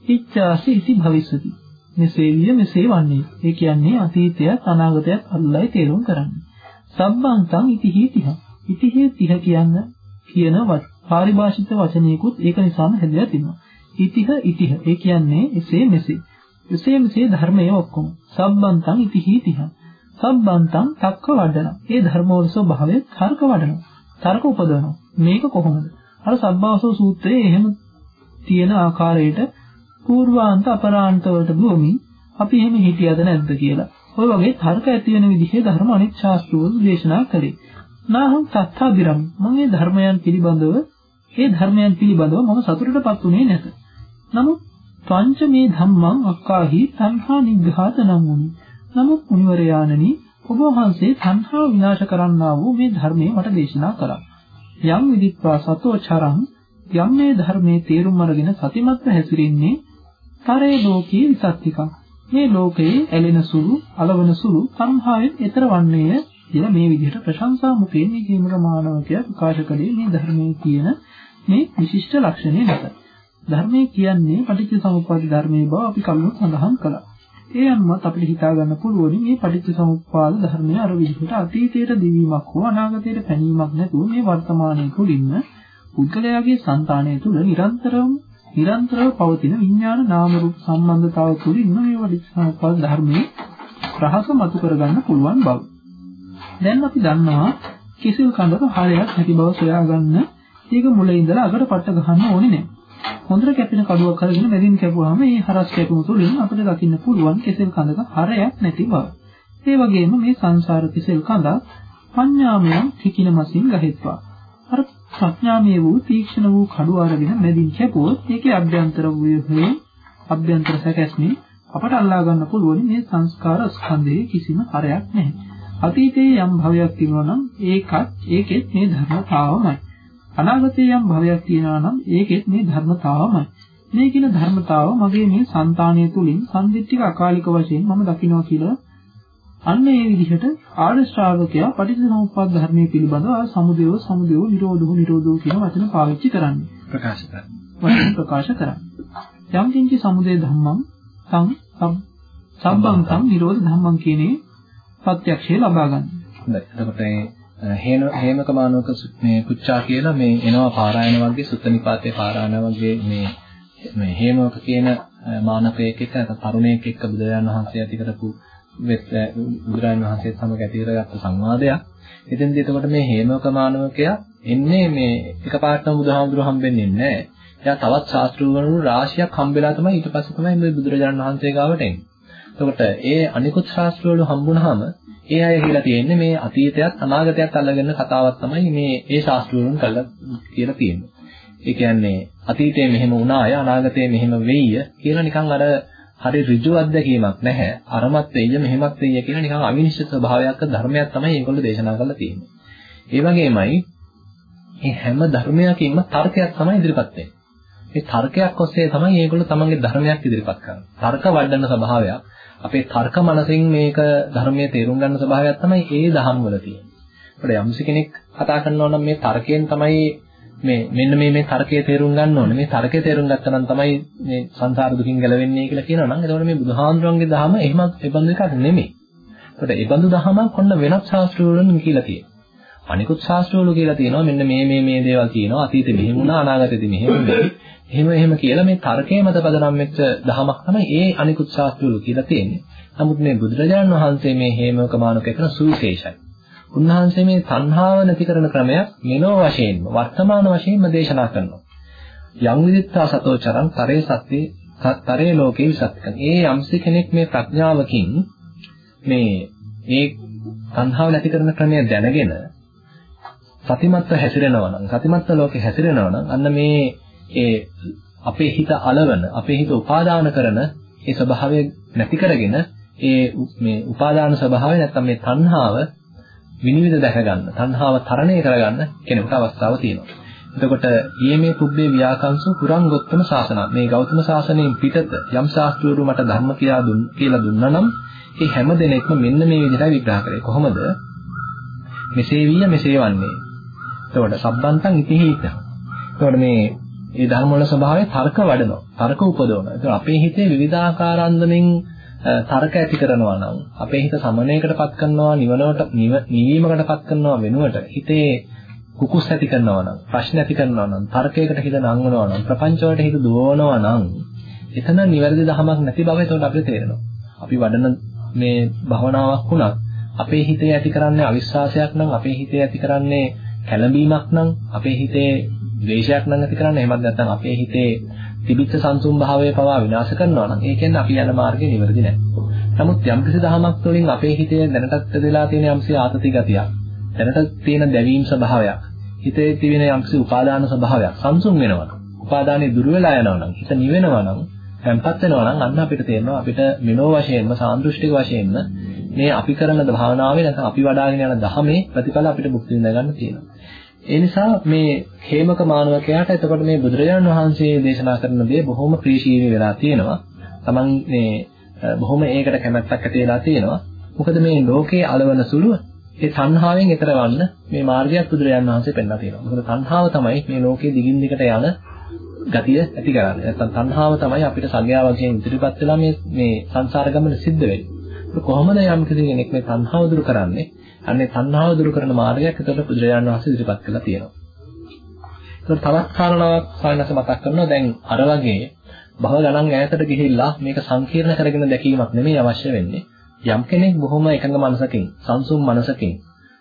ඉච්ඡාසි ඉති භවිස්සති මෙසේ විය මෙසේ වන්නේ ඒ කියන්නේ අතීතයත් අනාගතයත් අල්ලයි තේරුම් කරන්නේ සබ්බන්තං ඉතිහි තිහ. ඉතිහි තිහ කියන්න කියන පාරිභාෂිත වචනයකුත් ඒක නිසාම හැදලා තිනවා. ඉතිහ ඉතිහ ඒ කියන්නේ එසේ මෙසේ. එසේ මෙසේ ධර්මයේ ඔක්කොම සබ්බන්තං ඉතිහීතිහං සබ්බන්තං තක්ක වඩන. ඒ ධර්මවල ස්වභාවය තර්ක වඩනවා. තර්ක උපදවනවා. මේක කොහොමද? අර සබ්බාසෝ සූත්‍රයේ එහෙම තියෙන ආකාරයට పూర్වාන්ත අපරාන්ත වලට භූමි අපි එහෙම හිතියද නැද්ද කියලා. ඔය වගේ තර්ක ඇති වෙන විදිහේ ධර්ම අනිත් ශාස්ත්‍රවල දේශනා කළේ. නාහං තත්ථාබිරම් මම මේ ධර්මයන් පිළිබඳව ඒ ධර්මයන් පිළිබඳව මම සතුටටපත් උනේ නැත. නමුත් පංච මේ ධම්මං අක්කාහි සංඛා නිග්ඝාතනම් වුනි. නමුත් මුනිවරයාණනි ඔබ වහන්සේ සංඛා විනාශ කරන්නා වූ මේ ධර්මයේ මට දේශනා කළා. යම් විදිත්වා සතෝ චරං යම් මේ ධර්මයේ තේරුම් අරගෙන සතිමත්ව හැසිරෙන්නේ තරේ ලෝකී විසත්තිකා මේ ලෝකයේ ඇලෙන සුළු అలවන සුළු සංහාවෙන් ඈතර වන්නේය කියලා මේ විදිහට ප්‍රශංසා මුඛයෙන් මේ ජීවර මානවකයා ප්‍රකාශ කළේ මේ ධර්මයේ කියන මේ විශිෂ්ට ලක්ෂණය නැත. ධර්මයේ කියන්නේ පටිච්චසමුප්පාද ධර්මයේ බව අපි කලින් සඳහන් කළා. ඒ අනුවත් අපිට හිතා ගන්න පුළුවන් මේ පටිච්චසමුප්පාද ධර්මය අර විදිහට අතීතයට දිවීමක් හෝ අනාගතයට පැනීමක් නැතුව මේ වර්තමානයේ තුලින්ම පුද්ගලයාගේ సంతානය තුළ නිරන්තරම නිරන්තරව පවතින විඥාන නාම රූප සම්බන්ධතාව තුලින්ම මේ පටිච්ච සමුප්පාද ධර්මයේ රහස මතු කරගන්න පුළුවන් බව. දැන් අපි දන්නවා කිසිල් කඳක හරයක් නැති බව සොයාගන්න ඒක මුලින් ඉඳලා අගට පට්ට ගහන්න ඕනේ නැහැ. හොඳට කැපෙන කඩුවක් අරගෙන මැදින් කැපුවාම මේ හරස් කැපුම තුළින් අපිට දකින්න පුළුවන් කෙසෙල් කඳක හරයක් නැති බව. ඒ වගේම මේ සංසාර කෙසෙල් කඳ පඤ්ඤාමයන් කිකින මසින් ගහෙත්වා. අර ප්‍රඥාමය වූ තීක්ෂණ වූ කඩුව අරගෙන මැදින් කැපුවොත් ඒකේ අභ්‍යන්තර වූයේ අභ්‍යන්තර සැකැස්මේ අපට අල්ලා ගන්න පුළුවන් මේ සංස්කාර ස්කන්ධයේ කිසිම හරයක් නැහැ. අතීතයේ යම් භවයක් තිබුණා නම් ඒකත් ඒකෙත් මේ ධර්මතාවමයි. අනාගතයේ යම් භවයක් තියෙනවා නම් ඒකෙත් මේ ධර්මතාවමයි. මේ කියන ධර්මතාව මගේ මේ సంతානය තුලින් සම්දිත්තික අකාලික වශයෙන් මම දකිනවා කියලා අන්න ඒ විදිහට ආර්ය ශ්‍රාවකයා පටිච්චසමුප්පාද ධර්මයේ පිළිබඳව සමුදයව සමුදයව නිරෝධෝ නිරෝධෝ කියන වචන පාවිච්චි කරන්නේ. ප්‍රකාශ කරන්නේ. ප්‍රකාශ කරන්නේ. යම් කිංචි සමුදය ධම්මං සං සම්බං සම් නිරෝධ ධම්මං කියනේ ප්‍රත්‍යක්ෂය ලබා ගන්න. හොඳයි. එතකොට හේන හේමක මානවක මේ පුච්චා කියලා මේ එනවා පාරායන වර්ගයේ සුත්ත නිපාතේ පාරායන වර්ගයේ මේ මේ හේමක කියන මානකයෙක් එක්ක තරුණයෙක් එක්ක බුදුරජාණන් වහන්සේ ඇති කරපු බුදුරජාණන් වහන්සේ සමග ඇති කරගත්ත සංවාදයක්. එතෙන්දී එතකොට මේ හේමක මානවකයා එන්නේ මේ එකපාරටම බුදුහාමුදුරුව හම්බෙන්නේ නැහැ. එයා තවත් ශාස්ත්‍රවරුන් රාශියක් හම්බෙලා තමයි ඊට පස්සේ තමයි මේ බුදුරජාණන් වහන්සේ ගාවට එන්නේ. එතකොට ඒ අනිකුත් ශාස්ත්‍රවල හම්බුනහම ඒ අය කියලා තියෙන්නේ මේ අතීතයත් අනාගතයත් අල්ලගෙන කතාවක් තමයි මේ ඒ ශාස්ත්‍රවලුන් කළා කියලා තියෙන්නේ. ඒ කියන්නේ අතීතයේ මෙහෙම වුණාය අනාගතයේ මෙහෙම වෙయ్య කියලා නිකන් අර හරි ඍජු අත්දැකීමක් නැහැ. අරමත් වෙයිද මෙහෙමත් වෙයිද කියලා නිකන් අවිනිශ්චිත ස්වභාවයක් ධර්මයක් තමයි මේගොල්ලෝ දේශනා කරලා තියෙන්නේ. ඒ වගේමයි මේ හැම ධර්මයකින්ම තර්කයක් තමයි ඉදිරිපත් වෙන්නේ. මේ තර්කයක් ඔස්සේ තමයි මේගොල්ලෝ තමන්ගේ ධර්මයක් ඉදිරිපත් කරන්නේ. තර්ක වඩන ස්වභාවයක්. අපේ තර්ක මනසින් මේක ධර්මයේ තේරුම් ගන්න ස්වභාවයක් තමයි ඒ දහම් වල තියෙන්නේ. ඒකට යම්සි කෙනෙක් කතා කරනවා නම් මේ තර්කයෙන් තමයි මේ මෙන්න මේ මේ තර්කයේ තේරුම් ගන්න ඕනේ. මේ තර්කයේ තේරුම් ගත්තා නම් තමයි මේ සංසාර දුකින් ගැලවෙන්නේ කියලා කියනවා නම් එතකොට මේ බුදුහාමුදුරන්ගේ දහම එහෙමත් ඒ බඳු එකක් නෙමෙයි. ඒකට ඒ බඳු දහමක් කොන්න වෙනත් ශාස්ත්‍රවලින් කියලා තියෙනවා. අනිකුත් ශාස්ත්‍රවල කියලා තියෙනවා මෙන්න මේ මේ මේ දේවල් තියෙනවා අතීතෙ මෙහෙම වුණා අනාගතෙදි මෙහෙම වෙයි. එහෙම එහෙම කියලා මේ තර්කයේ මත පදනම් වෙච්ච දහමක් තමයි ඒ අනිකුත් ශාස්ත්‍රවල කියලා තියෙන්නේ. නමුත් මේ බුදුරජාණන් වහන්සේ මේ හේමක මානක කරන සුවිශේෂයි. උන්වහන්සේ මේ තණ්හාව නැති කරන ක්‍රමයක් මෙලෝ වශයෙන්ම වර්තමාන වශයෙන්ම දේශනා කරනවා. යම් විදිත්තා සතෝ චරං තරේ සත්‍යේ තරේ ලෝකේ විසත්කම්. ඒ යම්සි කෙනෙක් මේ ප්‍රඥාවකින් මේ ඒ තණ්හාව නැති කරන ක්‍රමය දැනගෙන සතිමත්ව හැසිරෙනවා නම් සතිමත්ව ලෝකේ හැසිරෙනවා නම් අන්න මේ ඒ අපේ හිත අලවන අපේ හිත උපාදාන කරන ඒ ස්වභාවය නැති කරගෙන ඒ මේ උපාදාන ස්වභාවය නැත්තම් මේ තණ්හාව විනිවිද දැක ගන්න තණ්හාව තරණය කරගන්න කෙනෙකුට අවස්ථාව තියෙනවා. එතකොට ඊමේ පුබ්බේ ව්‍යාකංශ පුරංගොත්තම ශාසන මේ ගෞතම ශාසනයෙන් පිටත යම් ශාස්ත්‍රවරු මට ධර්ම කියලා දුන් කියලා දුන්නා නම් ඒ හැම දිනෙකම මෙන්න මේ විදිහට විග්‍රහ කරේ. කොහොමද? මෙසේ විය මෙසේ වන්නේ. එතකොට සබ්බන්තං ඉතිහිත. එතකොට මේ ඒ ධර්ම වල ස්වභාවය තර්ක වඩනවා. තර්ක උපදවනවා. ඒක අපේ හිතේ විවිධාකාර අන්දමින් තර්ක ඇති කරනවා නම් අපේ හිත සමනයකටපත් කරනවා නිවනට නිවීමකටපත් කරනවා වෙනුවට හිතේ කුකුස් ඇති කරනවා නම් ප්‍රශ්න ඇති කරනවා නම් තර්කයකට හිත නංවනවා නම් ප්‍රපංච වලට හිත දුවනවා නම් එතන නිවැරදි දහමක් නැති බව එතකොට අපිට තේරෙනවා. අපි වඩන මේ භවනාවක් වුණත් අපේ හිතේ ඇති කරන්නේ අවිශ්වාසයක් නම් අපේ හිතේ ඇති කරන්නේ කැළඹීමක් නම් අපේ හිතේ ද්වේෂයක් නම් ඇති කරන්නේ එහෙමත් නැත්නම් අපේ හිතේ තිබිච්ච සංසුන් භාවය පවා විනාශ කරනවා නම් ඒ කියන්නේ අපි යන මාර්ගය නිවැරදි නැහැ. නමුත් යම්කිසි දහමක් තුළින් අපේ හිතේ දැනටත් දෙලා තියෙන යම්කිසි ආතති ගතියක් දැනට තියෙන දැවීම් ස්වභාවයක් හිතේ තිබෙන යම්කිසි උපාදාන ස්වභාවයක් සංසුන් වෙනවා. උපාදානෙ දුර වෙලා යනවා නම් හිත නිවෙනවා නම් තැම්පත් වෙනවා නම් අන්න අපිට තේරෙනවා අපිට මෙනෝ වශයෙන්ම සාන්දෘෂ්ටික වශයෙන්ම මේ අපි කරන භාවනාවේ නැත්නම් අපි වඩාගෙන යන ධහමේ ප්‍රතිඵල අපිට භුක්ති විඳ ගන්න තියෙනවා. ඒ නිසා මේ හේමක මානවකයාට එතකොට මේ බුදුරජාණන් වහන්සේ දේශනා කරන දේ බොහොම ප්‍රීශීලී වෙලා තියෙනවා. Taman මේ බොහොම ඒකට කැමැත්තක් ඇති වෙලා තියෙනවා. මොකද මේ ලෝකයේ అలවන සුළු ඒ තණ්හාවෙන් එතරවන්න මේ මාර්ගයක් බුදුරජාණන් වහන්සේ පෙන්නලා තියෙනවා. මොකද තණ්හාව තමයි මේ ලෝකයේ දිගින් දිගට යන ගතිය ඇති කරන්නේ. නැත්නම් තණ්හාව තමයි අපිට සංඥා වශයෙන් ඉදිරිපත් වෙලා මේ මේ සංසාර ගමන සිද්ධ වෙන්නේ. කොහොමද යම් කෙනෙක් මේ තණ්හාව දුරු කරන්නේ? අන්නේ තණ්හාව දුරු කරන මාර්ගයක් එතකොට බුදුරජාණන් වහන්සේ ඉදිරිපත් කළා තියෙනවා. ඒතකොට තවත් කාරණාවක් සායනස මතක් කරනවා දැන් අර වගේ භව ගණන් ඈතට ගිහිල්ලා මේක සංකීර්ණ කරගෙන දැකීමක් නෙමෙයි අවශ්‍ය වෙන්නේ. යම් කෙනෙක් බොහොම එකඟ මනසකින්, සංසුම් මනසකින්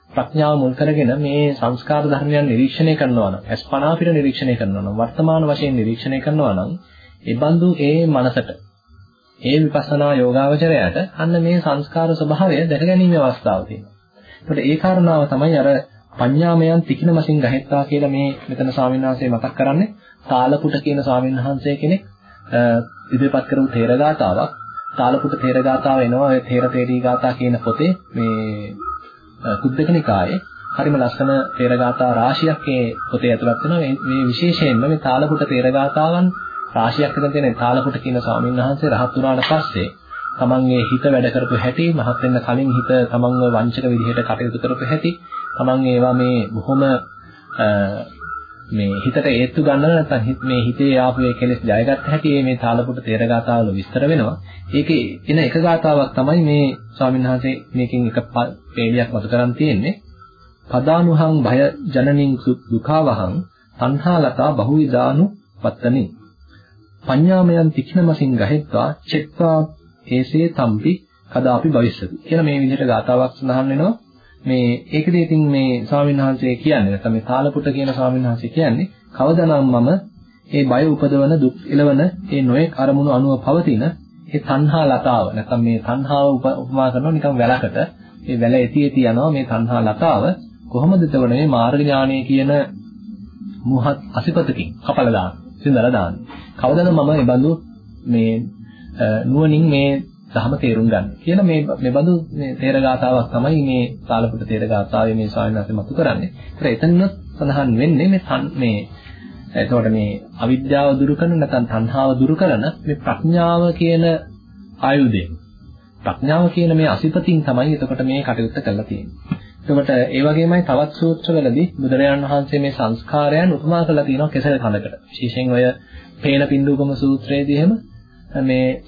ප්‍රඥාව මුල් කරගෙන මේ සංස්කාර ධර්මයන් නිරීක්ෂණය කරනවා නම්, අස්පනා පිට නිරීක්ෂණය කරනවා නම්, වර්තමාන වශයෙන් නිරීක්ෂණය කරනවා නම්, ඒ බඳු ඒ මනසට ඒ විපස්සනා යෝගාවචරයට අන්න මේ සංස්කාර ස්වභාවය දැක ගැනීමේ අවස්ථාව තියෙනවා. ඒකට ඒ කාරණාව තමයි අර පඤ්ඤාමයන් තිකින වශයෙන් ගහෙත්තා කියලා මේ මෙතන ස්වාමීන් වහන්සේ මතක් කරන්නේ. තාලපුට කියන ස්වාමීන් වහන්සේ කෙනෙක් ඉදිරිපත් කරපු තේරගාතාවක්. තාලපුට තේරගාතාව එනවා ඔය තේර තේරී ගාථා කියන පොතේ මේ කුද්දක නිකායේ හරිම ලස්සන තේරගාථා රාශියක් මේ පොතේ ඇතුළත් වෙනවා. මේ විශේෂයෙන්ම මේ තාලපුට තේරගාතාවන් රාශියක් විතර තියෙන තාලපුට කියන ස්වාමීන් වහන්සේ රහත් වුණාට පස්සේ තමන්ගේ හිත වැඩ කරපු හැටි මහත් වෙන්න කලින් හිත තමන්ව වංචක විදිහට කටයුතු කරපු හැටි තමන් ඒවා මේ බොහොම මේ හිතට ඒත්තු ගන්නව නැත්නම් මේ හිතේ ආපු ඒ කෙලෙස් ජයගත්ත හැටි මේ තාලපුට තේර ගාතාවල විස්තර වෙනවා. ඒකේ එන එක ගාතාවක් තමයි මේ ස්වාමීන් වහන්සේ මේකෙන් එක පේලියක් මතු කරන් තියෙන්නේ. පදානුහං භය ජනනින් දුකාවහං සංහාලතා බහුවිදානු පත්තනි පඤ්ඤාමයන් තික්නමසින් ගහෙත්වා චෙත්වා ඒසේ තම්පි කදාපි භවිෂ්‍යති කියලා මේ විදිහට ගාතාවක් සඳහන් වෙනවා. මේ ඒකදී ඉතින් මේ ස්වාමීන් වහන්සේ කියන්නේ නැත්නම් මේ තාලපුට කියන ස්වාමීන් වහන්සේ කියන්නේ කවදානම් මම මේ බය උපදවන දුක් එළවන මේ නොයෙක් අරමුණු අනුව පවතින මේ තණ්හා ලතාව නැත්නම් මේ තණ්හාව උපමා කරනවා නිකන් වැලකට. මේ වැල ඇති ඇති යනවා මේ තණ්හා ලතාව. කොහොමද එතකොට මේ මාර්ග ඥානය කියන මුහත් අසිපතකින් කපලා දාන්න සිඳලා දාන්න. කවදාද මම මේ බඳු මේ නුවණින් මේ ධහම තේරුම් ගන්න. කියන මේ මේ බඳු මේ තේරගාතාවක් තමයි මේ සාලපුට තේරගාතාවේ මේ ස්වාමීන් වහන්සේ මතු කරන්නේ. ඒත් එතනත් සඳහන් වෙන්නේ මේ මේ එතකොට මේ අවිද්‍යාව දුරු කරන නැත්නම් තණ්හාව දුරු කරන මේ ප්‍රඥාව කියන ආයුධයෙන්. ප්‍රඥාව කියන මේ අසිපතින් තමයි එතකොට මේ කටයුත්ත කරලා තියෙන්නේ. එතකොට ඒ වගේමයි තවත් සූත්‍රවලදී බුදුරජාණන් වහන්සේ මේ සංස්කාරයන් උපමා කරලා තියෙනවා කෙසෙල් කඳකට. විශේෂයෙන් ඔය පේන පින්දුකම සූත්‍රයේදී එහෙම මේ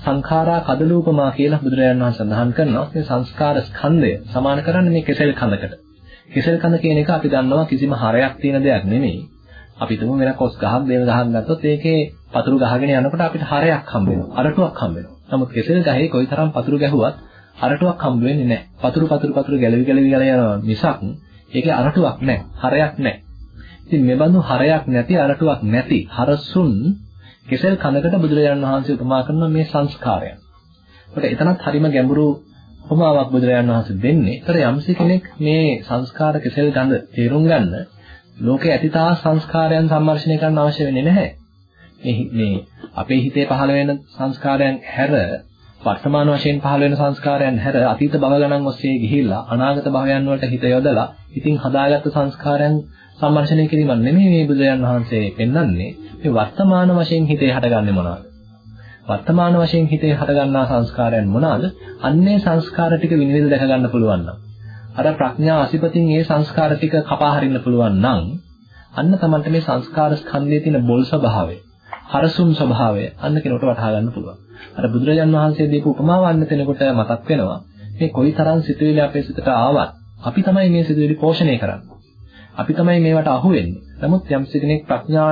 සංඛාරා කදලූපමා කියලා බුදුරජාණන් වහන්සේ සඳහන් කරනවා මේ සංස්කාර ස්කන්ධය සමාන කරන්නේ මේ කෙසෙල් කඳකට. කෙසෙල් කඳ කියන එක අපි දන්නවා කිසිම හරයක් තියෙන දෙයක් නෙමෙයි. අපි තුමු වෙන කොස් ගහක් දේව ගහක් ගත්තොත් ඒකේ පතුරු ගහගෙන යනකොට අපිට හරයක් හම්බ වෙනවා. අරටුවක් හම්බ වෙනවා. නමුත් කෙසෙල් ගහේ කොයිතරම් පතුරු ගැහුවත් අරටුවක් හම්බ වෙන්නේ නැහැ. පතුරු පතුරු පතුරු ගැලවි ගැලවි ගල යනවා මිසක් ඒකේ අරටුවක් නැහැ. හරයක් නැහැ. ඉතින් මේ බඳු හරයක් නැති අරටුවක් නැති හරසුන් කෙසෙල් කඳකට බුදුරජාණන් වහන්සේ උපමා කරන මේ සංස්කාරයන්. ඒකට එතනත් හරිම ගැඹුරු උපමාවක් බුදුරජාණන් වහන්සේ දෙන්නේ. ඒතර යම්සි කෙනෙක් මේ සංස්කාර කෙසෙල් ගඳ තේරුම් ගන්න ලෝකේ ඇතිතා සංස්කාරයන් සම්මර්ෂණය කරන්න අවශ්‍ය වෙන්නේ නැහැ. මේ මේ අපේ හිතේ පහළ වෙන සංස්කාරයන් හැර වර්තමාන වශයෙන් පහළ වෙන සංස්කාරයන් හැර අතීත භව ගණන් ඔස්සේ ගිහිල්ලා අනාගත භවයන් වලට හිත යොදලා ඉතින් හදාගත්ත සංස්කාරයන් සම්මර්ෂණය කිරීම නෙමෙයි මේ බුදුරජාණන් වහන්සේ පෙන්වන්නේ මේ වර්තමාන වශයෙන් හිතේ හටගන්නේ මොනවද? වර්තමාන වශයෙන් හිතේ හටගන්නා සංස්කාරයන් මොනවාද? අන්නේ සංස්කාර ටික විනිවිද දැක ගන්න පුළුවන් නම් අර ප්‍රඥා අසිපතින් මේ සංස්කාර ටික කපා හරින්න පුළුවන් නම් අන්න තමයි මේ සංස්කාර ස්කන්ධයේ තියෙන බොල් ස්වභාවය, හරසුම් ස්වභාවය අන්න කෙනෙකුට වටහා ගන්න පුළුවන්. අර බුදුරජාන් වහන්සේ දීපු උපමාව අන්න තැනකොට මතක් වෙනවා. මේ කොයිතරම් සිතුවිලි අපේ සිතට ආවත් අපි තමයි මේ සිතුවිලි පෝෂණය කරන්නේ. අපි තමයි මේවට අහු වෙන්නේ. නමුත් යම් කෙනෙක් ප්‍රඥා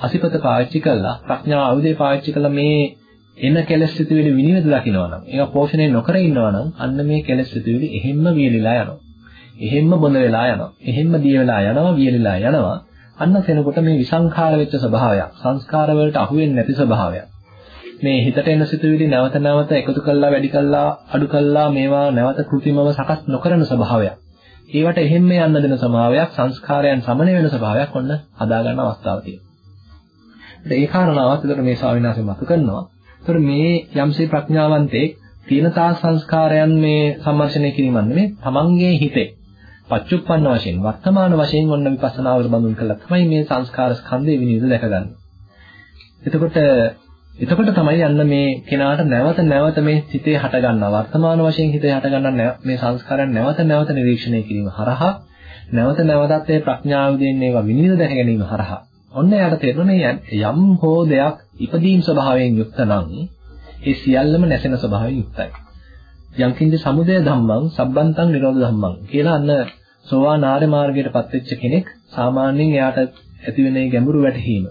අසිපත පාවිච්චි කළා ප්‍රඥා ආයුධය පාවිච්චි කළා මේ එන කෙලෙස් සිතුවිලි විනිවිද දකිනවා නම් ඒක පෝෂණය නොකර ඉන්නවා නම් අන්න මේ කෙලෙස් සිතුවිලි එහෙම්ම වියලිලා යනවා. එහෙම්ම බොඳ වෙලා යනවා. එහෙම්ම දිය වෙලා යනවා, වියලිලා යනවා. අන්න කෙනෙකුට මේ විසංඛාර වෙච්ච ස්වභාවයක්, සංස්කාර වලට අහු වෙන්නේ නැති ස්වභාවයක්. මේ හිතට එන සිතුවිලි නැවත නැවත එකතු කළා, වැඩි කළා, අඩු කළා මේවා නැවත કૃතිමව සකස් නොකරන ස්වභාවයක්. ඒවට එහෙම්ම යන්න දෙන ස්වභාවයක්, සංස්කාරයන් සමනය වෙන ස්වභාවයක් ඔන්න හදා ගන්න අවස්ථාවක් තියෙනවා. ඒ කාරණාවත් ඒතර මේ ස්වාමීන් වහන්සේ මතු කරනවා. ඒතර මේ යම්සේ ප්‍රඥාවන්තේ තීනතා සංස්කාරයන් මේ සම්මර්ෂණය කිරීමක් නෙමෙයි, තමන්ගේ හිතේ පච්චුප්පන්න වශයෙන් වර්තමාන වශයෙන් ඔන්න විපස්සනාවට බඳුන් කළා තමයි මේ සංස්කාර ස්කන්ධේ විනිවිද දැකගන්නේ. එතකොට එතකොට තමයි යන්න මේ කෙනාට නැවත නැවත මේ හිතේ හට ගන්නා වර්තමාන වශයෙන් හිතේ හට ගන්නා මේ සංස්කාරයන් නැවත නැවත නිරීක්ෂණය කිරීම හරහා නැවත නැවතත් මේ ප්‍රඥාව දෙන්නේ ඒවා විනිවිද දැක ගැනීම හරහා ඔන්න යාට තේරෙන්නේ යම් හෝ දෙයක් ඉදීම් ස්වභාවයෙන් යුක්ත නම් ඒ සියල්ලම නැසෙන ස්වභාවයෙන් යුක්තයි. යම්කින්ද සමුදය ධම්මං සබ්බන්තං නිරෝධ ධම්මං කියලා අන්න සෝවාන් ආර්ය මාර්ගයටපත් වෙච්ච කෙනෙක් සාමාන්‍යයෙන් එයාට ඇති වෙන ගැඹුරු වැටහීම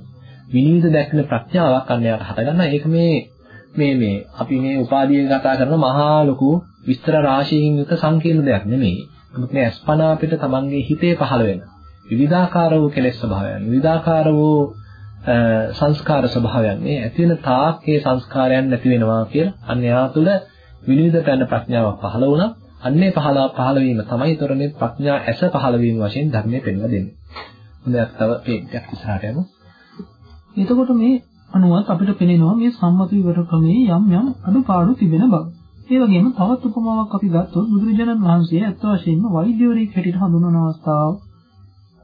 විනීත දැක්න ප්‍රඥාවක් අන්න එයාට හටගන්නා ඒක මේ මේ මේ අපි මේ උපාධිය කතා කරන මහා ලොකු විස්තර රාශියකින් යුක්ත සංකීර්ණ දෙයක් නෙමෙයි. නමුත් මේ අස්පනා අපිට තමන්ගේ හිතේ පහළ වෙන විවිධාකාර වූ කෙලෙස් ස්වභාවයන් විවිධාකාර වූ සංස්කාර ස්වභාවයන් මේ ඇති වෙන තාක් මේ සංස්කාරයන් නැති වෙනවා කියලා අන්න එයා තුළ විනිවිදට යන ප්‍රඥාවක් පහළ වුණා. අන්නේ පහළ පහළ වීම තමයි තොරනේ ප්‍රඥා ඇස පහළ වීම වශයෙන් ධර්මයේ පෙන්වලා දෙන්නේ. හොඳයි තව පේජයක් ඉස්සරහට යමු. එතකොට මේ අනුවත් අපිට පෙනෙනවා මේ සම්මත විවර ක්‍රමයේ යම් යම් අඩුපාඩු තිබෙන බව. ඒ වගේම තවත් උපමාවක් අපි ගත්තොත් බුදුරජාණන් වහන්සේ ඇත්ත වශයෙන්ම වෛද්‍යවරයෙක් හැටියට හඳුන්වන අවස්ථාව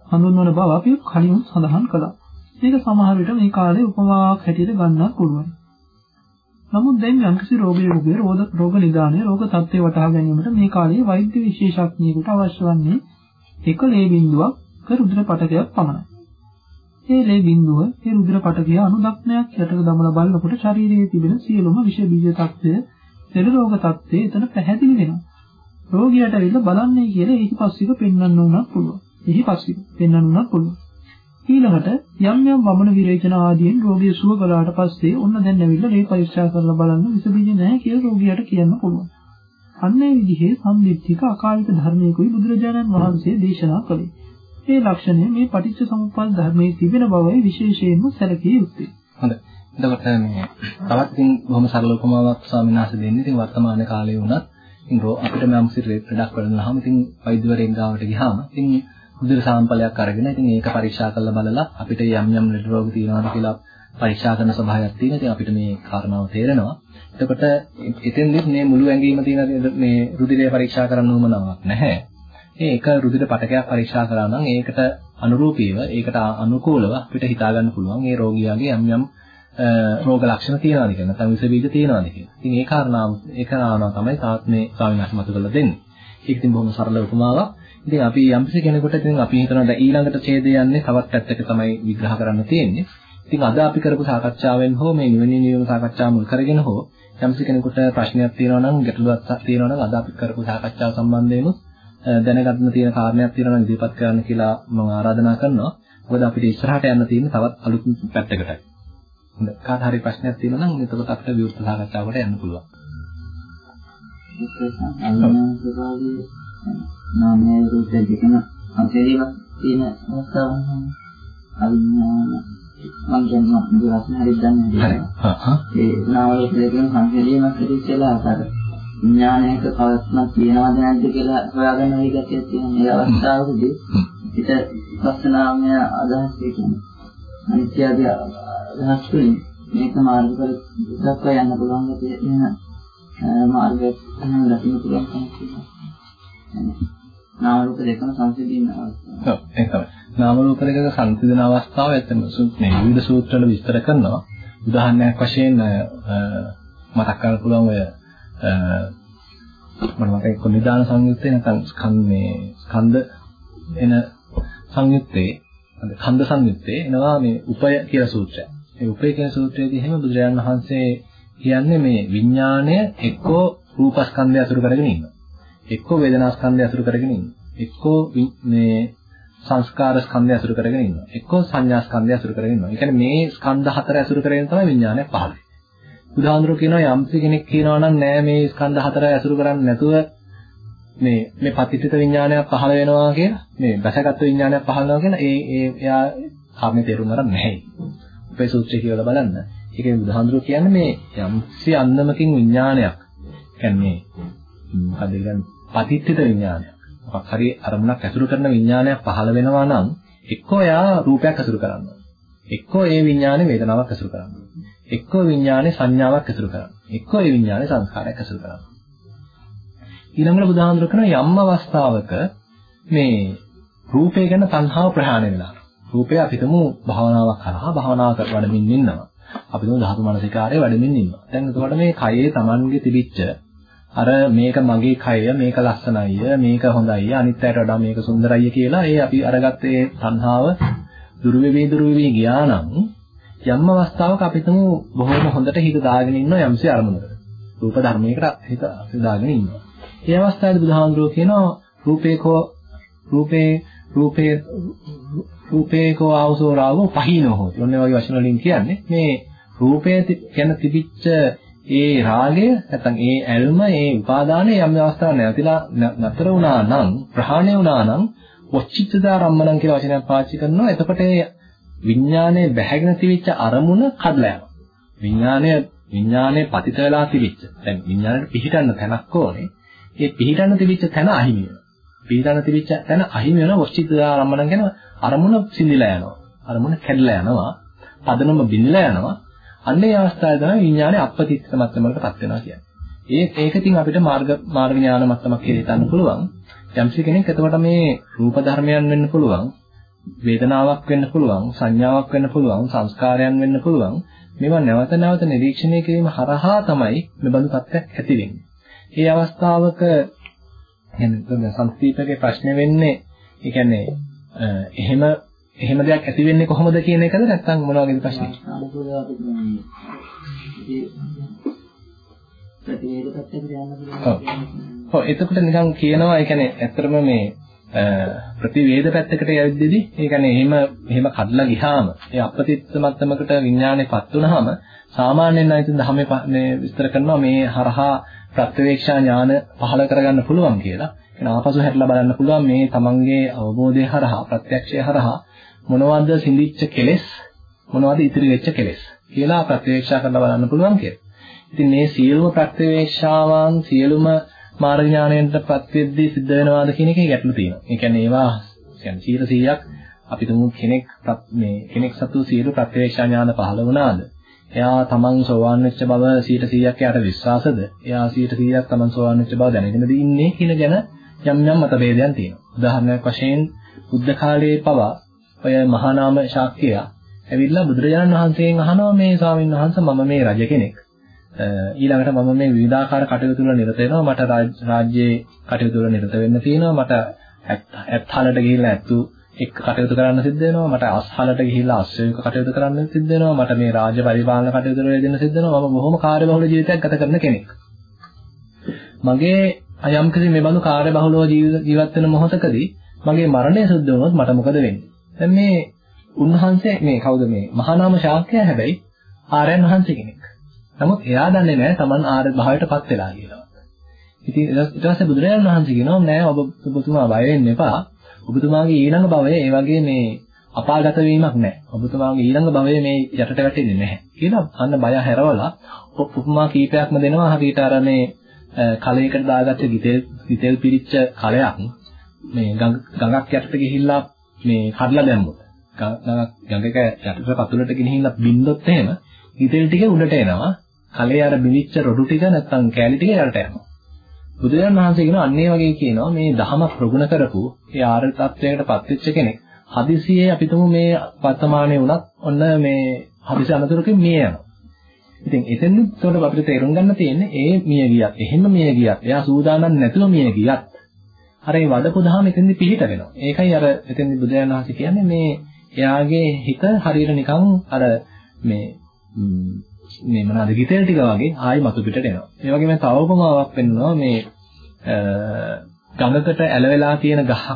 හඳුන්වන බව අපි කලින් සඳහන් කළා. මේක සමහර විට මේ කාලේ උපමාවක් හැටියට ගන්නත් පුළුවන්. නමුත් දැන් යම්කිසි රෝගියෙකුගේ රෝග රෝග නිදානය රෝග තත්ත්වය වටහා ගැනීමට මේ කාලේ වෛද්‍ය විශේෂඥයෙකුට අවශ්‍ය වන්නේ එක ලේ බිඳුවක් රුධිර පටකයක් පමණයි. ඒ ලේ බිඳුව ඒ රුධිර පටකය අනුදක්නයක් යටට දමලා බලනකොට ශරීරයේ තිබෙන සියලුම විෂ බීජ තත්ත්වය සෙල රෝග තත්ත්වය එතන පැහැදිලි වෙනවා. රෝගියාට ඇවිල්ලා බලන්නේ කියලා එහි පස්සික පෙන්වන්න උනත් පුළුවන්. එහි පස්සික පෙන්වන්න උනත් පුළුවන්. ඊළඟට යම් යම් වමන විරේචන ආදීන් රෝගිය සුව කළාට පස්සේ ඔන්න දැන් ඇවිල්ලා මේ පරීක්ෂා කරලා බලන්න විස බීජ නැහැ කියලා රෝගියාට කියන්න පුළුවන්. අන්න ඒ විදිහේ සම්දිත්තික අකාලික ධර්මයකුයි බුදුරජාණන් වහන්සේ දේශනා කළේ. මේ ලක්ෂණය මේ පටිච්ච සමුප්පාද ධර්මයේ තිබෙන බවයි විශේෂයෙන්ම සැලකිය යුත්තේ. හොඳයි. එතකොට මේ තවත් ඉතින් බොහොම සරල උපමාවක් ස්වාමීන් වහන්සේ දෙන්නේ. ඉතින් වර්තමාන කාලේ වුණත් ඉතින් අපිට නම් සිරේ ප්‍රොඩක්ට් වලනහම ඉතින් වෛද්‍යවරයෙක් ගාවට ගියාම ඉතින් උදේට සාම්පලයක් අරගෙන ඉතින් ඒක පරීක්ෂා කරලා බලලා අපිට යම් යම් ලෙඩ රෝග තියෙනවාද කියලා පරීක්ෂා කරන ස්වභාවයක් තියෙනවා. ඉතින් අපිට මේ කාරණාව තේරෙනවා. එතකොට එතෙන්දිත් මේ මුළු ඇඟීම තියෙන මේ රුධිරය පරීක්ෂා කරන්න උවමනාවක් නැහැ. මේ එක රුධිර පටකයක් පරීක්ෂා කරා නම් ඒකට අනුරූපීව ඒකට අනුකූලව අපිට හිතා ගන්න පුළුවන් මේ රෝගියාගේ යම් යම් රෝග ලක්ෂණ තියනවාද කියලා නැත්නම් විස බීජ තියනවාද කියලා. ඉතින් ඒ කාරණාව ඒ කාරණාව තමයි තාත් මේ ස්වාමීන් වහන්සේ මතු කරලා දෙන්නේ. ඒක ඉතින් බොහොම සරල උපමාවක්. ඉතින් අපි යම්කිසි කෙනෙකුට ඉතින් අපි හිතනවා දැන් ඊළඟට ඡේදය යන්නේ තවත් පැත්තක තමයි විග්‍රහ කරන්න තියෙන්නේ. ඉතින් අද අපි කරපු සාකච්ඡාවෙන් හෝ මේ නිවෙන නිවන සාකච්ඡාව මුල් කරගෙන හෝ යම්කිසි කෙනෙකුට ප්‍රශ්නයක් තියෙනවා නම් ගැටලුවක් තියෙනවා නම් අද අපි කරපු සාකච්ඡාව සම්බන්ධයෙන් දැනගන්න තියෙන කාරණයක් තියෙනවා නම් ඉදිරිපත් කරන්න කියලා මම ආරාධනා කරනවා. මොකද අපිට ඉස්සරහට යන්න තියෙන්නේ තවත් අලුත් පැත්තකටයි. හොඳයි. කාට හරි ප්‍රශ්නයක් තියෙනවා නම් එතකොට අපිට විවෘත සාකච්ඡාවකට යන්න පුළුවන්. නාමය රූප දෙකම අතේරීමක් තියෙන අවස්ථාවක් අවිඥාන මම කියන්නේ දුරස්න හරි දන්නේ නැහැ. ඒ නාම රූප දෙකම සංකේතීමක් කියලා අතර විඥානයක පවත්මක් තියෙනවද නැද්ද කියලා හොයාගන්න වෙයි ගැතියක් තියෙන මේ අවස්ථාවකදී පිට පස්සනාමය අදහස් කියන්නේ අනිත්‍ය ආදී අදහස් වලින් මේක මාර්ග කර දක්වා යන්න පුළුවන් ගැතිය මාර්ගයක් තමයි දකින්න පුළුවන් කෙනෙක්. නාම රූප දෙකම සංසිඳින්න අවස්ථාව. ඔව් ඒක තමයි. නාම රූප දෙකක සංසිඳන අවස්ථාව ඇත්තම මේ විවිධ සූත්‍ර වල විස්තර කරනවා. උදාහරණයක් වශයෙන් මතක් කරන්න පුළුවන් ඔය මම මතක එක්ක නිදාන සංයුත්තේ නැත්නම් ස්කන්ධ මේ ස්කන්ධ එන සංයුත්තේ ඛණ්ඩ සංයුත්තේ එනවා මේ උපය කියලා සූත්‍රය. මේ උපය කියන සූත්‍රයේදී එහෙම බුදුරජාණන් වහන්සේ කියන්නේ මේ විඥාණය එක්කෝ රූපස්කන්ධය අසුර කරගෙන ඉන්නවා. එක්කෝ වේදනා ස්කන්ධය අසුර කරගෙන ඉන්නේ. එක්කෝ මේ සංස්කාර ස්කන්ධය අසුර කරගෙන ඉන්නවා. එක්කෝ සංඥා ස්කන්ධය අසුර කරගෙන ඉන්නවා. ඒ කියන්නේ මේ ස්කන්ධ හතර අසුර කරගෙන තමයි විඥානය පහළ වෙන්නේ. බුදුහාඳුර කියනවා යම් කෙනෙක් කියනවා නම් නෑ මේ ස්කන්ධ හතර අසුර කරන්නේ නැතුව මේ මේ පතිත්‍ිත විඥානයක් පහළ වෙනවා කියලා මේ බසගත් විඥානයක් පහළ වෙනවා කියන ඒ ඒ එයා කර්මේ තේරුම් ගන්න නැහැ. අපේ සූත්‍රය කියලා බලන්න. ඒකේ බුදුහාඳුර කියන්නේ මේ යම්සි අන්නමකින් විඥානයක්. කියන්නේ මොකද කියන්නේ පතිත්‍ිත විඥානයක්. මොකක් හරි අරමුණක් ඇසුරු කරන විඥානයක් පහළ වෙනවා නම් එක්කෝ එයා රූපයක් ඇසුරු කරනවා. එක්කෝ ඒ විඥානේ වේදනාවක් ඇසුරු කරනවා. එක්කෝ විඥානේ සංඥාවක් ඇසුරු කරනවා. එක්කෝ ඒ විඥානේ සංස්කාරයක් ඇසුරු කරනවා. ඊළඟට බුදුහාමුදුර කරන යම් අවස්ථාවක මේ රූපය ගැන තණ්හාව ප්‍රහාණය වෙනවා. රූපය අපිටම භාවනාවක් කරා භාවනාව කර වඩමින් ඉන්නවා. අපිටම ධාතු මනසිකාරයේ වැඩමින් ඉන්නවා. දැන් එතකොට මේ කයේ Tamange තිබිච්ච අර මේක මගේ කය මේක ලස්සනයි මේක හොඳයි අනිත් අයට වඩා මේක සුන්දරයි කියලා ඒ අපි අරගත්තේ තණ්හාව දුරු වෙවි දුරු වෙවි ගියා නම් යම් අවස්ථාවක අපිටම බොහොම හොඳට හිත දාගෙන ඉන්න යම්සි අරමුණකට රූප ධර්මයකට හිත දාගෙන ඉන්නවා. ඒ අවස්ථාවේදී බුදුහාමුදුරුවෝ කියනවා රූපේකෝ රූපේ රූපේ රූපේකෝ ආවසෝ රාගෝ පහිනෝ හොති. ඔන්න වගේ වචන වලින් කියන්නේ මේ රූපය ගැන තිබිච්ච ඒ රාගය නැත්නම් ඒ ඇල්ම ඒ උපාදානය යම් අවස්ථාවක් නැතිලා නතර වුණා නම් ප්‍රහාණය වුණා නම් වච්චිත්තදා රම්මණන් කියලා වචනයක් පාවිච්චි කරනවා. එතකොට ඒ විඥානයේ බැහැගෙන තිබිච්ච අරමුණ කඩලා යනවා. විඥානය විඥානයේ පතිත වෙලා තිබිච්ච. දැන් විඥානයට පිහිටන්න තැනක් ඕනේ. ඒ පිහිටන්න තිබිච්ච තැන අහිමි වෙනවා. පිහිටන්න තිබිච්ච තැන අහිමි වෙනවා වච්චිත්තදා රම්මණන් කියන අරමුණ සිඳිලා යනවා. අරමුණ කැඩලා යනවා. පදනම බිඳලා යනවා. අන්නේ අවස්ථාවේ තමයි විඥානේ අපපතිත්ත මට්ටමකටපත් වෙනවා කියන්නේ. ඒ ඒක ඉතින් අපිට මාර්ග මාර්ග ඥාන මට්ටමක් කියලා හිතන්න පුළුවන්. යම්සි කෙනෙක් එතකොට මේ රූප ධර්මයන් වෙන්න පුළුවන්, වේදනාවක් වෙන්න පුළුවන්, සංඥාවක් වෙන්න පුළුවන්, සංස්කාරයන් වෙන්න පුළුවන්. මේවා නැවත නැවත නිරීක්ෂණය කිරීම හරහා තමයි මේ බඳු තත්ත්වයක් ඇති වෙන්නේ. මේ අවස්ථාවක කියන්නේ සංස්කෘතිකයේ ප්‍රශ්න වෙන්නේ ඒ කියන්නේ එහෙම එහෙම දෙයක් ඇති වෙන්නේ කොහොමද කියන එකද නැත්නම් මොන වගේද ප්‍රශ්නේ? ඔව් එතකොට නිකන් කියනවා ඒ කියන්නේ ඇත්තටම මේ ප්‍රතිවේද පැත්තකට යද්දීදී ඒ කියන්නේ එහෙම එහෙම කඩලා ගියාම ඒ අපතිත්ත මට්ටමකට විඥානයපත් වුනහම සාමාන්‍යයෙන් අයිති ධර්මයේ මේ විස්තර කරනවා මේ හරහා ප්‍රත්‍යවේක්ෂා ඥාන පහළ කරගන්න පුළුවන් කියලා. එහෙනම් ආපසු හැරිලා බලන්න පුළුවන් මේ තමන්ගේ අවබෝධය හරහා ප්‍රත්‍යක්ෂය හරහා මොනවද සිඳිච්ච කෙලෙස් මොනවද ඉතිරි වෙච්ච කෙලෙස් කියලා ප්‍රත්‍යවේක්ෂා කරලා බලන්න පුළුවන් කියලා. ඉතින් මේ සියලුම ප්‍රත්‍යවේක්ෂාවන් සියලුම මාර්ග ඥාණයෙන්ට ප්‍රත්‍යෙද්දී සිද්ධ වෙනවාද කියන එකේ ගැටලු තියෙනවා. ඒ කියන්නේ ඒවා කියන්නේ 100%ක් අපි තුමු කෙනෙක් මේ කෙනෙක් සතු සියලු ප්‍රත්‍යවේක්ෂා ඥාන පහළ වුණාද? එයා තමන් සෝවාන් වෙච්ච බව 100%ක් යාට විශ්වාසද? එයා 100%ක් තමන් සෝවාන් වෙච්ච බව දැනගෙනද ඉන්නේ කියන ගැන යම් යම් මතභේදයන් තියෙනවා. උදාහරණයක් වශයෙන් බුද්ධ කාලයේ පවා ඔය මහා නාම ශාක්‍යය ඇවිල්ලා බුදුරජාණන් වහන්සේගෙන් අහනවා මේ ස්වාමීන් වහන්සේ මම මේ රජ කෙනෙක්. ඊළඟට මම මේ විවිධාකාර කටයුතු වල නිරත වෙනවා. මට රාජ්‍යයේ කටයුතු වල නිරත වෙන්න තියෙනවා. මට ඇත්හලට ගිහිල්ලා ඇත්තු එක්ක කටයුතු කරන්න සිද්ධ වෙනවා. මට අස්හලට ගිහිල්ලා අස්වැයක කටයුතු කරන්න සිද්ධ වෙනවා. මට මේ රාජ්‍ය පරිපාලන කටයුතු වල යෙදෙන්න සිද්ධ වෙනවා. මම බොහොම කාර්යබහුල ජීවිතයක් ගත කරන කෙනෙක්. මගේ යම්කිසි මේ බඳු කාර්යබහුලව ජීවත් වෙන මොහොතකදී මගේ මරණය සිද්ධ වුණොත් මට මොකද වෙන්නේ? දැන් මේ උන්වහන්සේ මේ කවුද? මේ මහානාම ශාක්‍යය හැබැයි ආර්යයන් වහන්සේ කෙනෙක්. නමුත් එයා දන්නේ නැහැ Taman ආර්ය භාවයටපත් වෙලා කියලා. ඉතින් ඊට පස්සේ බුදුරජාණන් වහන්සේ කියනවා නෑ ඔබ ඔබතුමා බය වෙන්න එපා. ඔබතුමාගේ ඊළඟ භවය ඒ වගේ මේ අපාගත වීමක් නෑ. ඔබතුමාගේ ඊළඟ භවය මේ යටට වැටෙන්නේ නැහැ. කියලා අන්න බය හැරවලා උපමා කීපයක්ම දෙනවා හරියට අර මේ කලයකට දාගත්ත ගිතෙල් ගිතෙල් පිරිච්ච කලයක් මේ ගඟක් යටට ගිහිල්ලා මේ කඩලා දැම්මොත් ගඟක යටට පතුලට ගෙනහිල්ලා බින්දොත් එහෙම ඉතින් ටික උඩට එනවා කලේ අර බිලිච්ච රොඩු ටික නැත්තම් කෑලි ටික යට යනවා. බුදුරජාණන් වහන්සේ කියනවා අන්න ඒ වගේ කියනවා මේ දහම ප්‍රගුණ කරපු ඒ ආර්ය තත්වයකට පත්වෙච්ච කෙනෙක්. හදිසියේ අපිටම මේ වර්තමානයේ වුණත් ඔන්න මේ හදිසි අනතුරකින් මිය යනවා. ඉතින් එතෙන්දි උඩට අපිට තේරුම් ගන්න තියෙන්නේ ඒ මිය ගියත් එහෙම මිය ගියත් එයා සූදානම් නැතුව මිය ගියත් අර ඒ වඩපු දහම එතෙන්දි පිළිට වෙනවා. ඒකයි අර එතෙන්දි බුදුරජාණන් වහන්සේ කියන්නේ මේ එයාගේ හිත හරියට නිකන් අර මේ මේ මොනවාද ගිතෙල් ටික වගේ ආයි මතු පිටට එනවා. ඒ වගේම තව උපමාවක් වෙන්නවා මේ ගඟකට ඇලවෙලා තියෙන ගහක්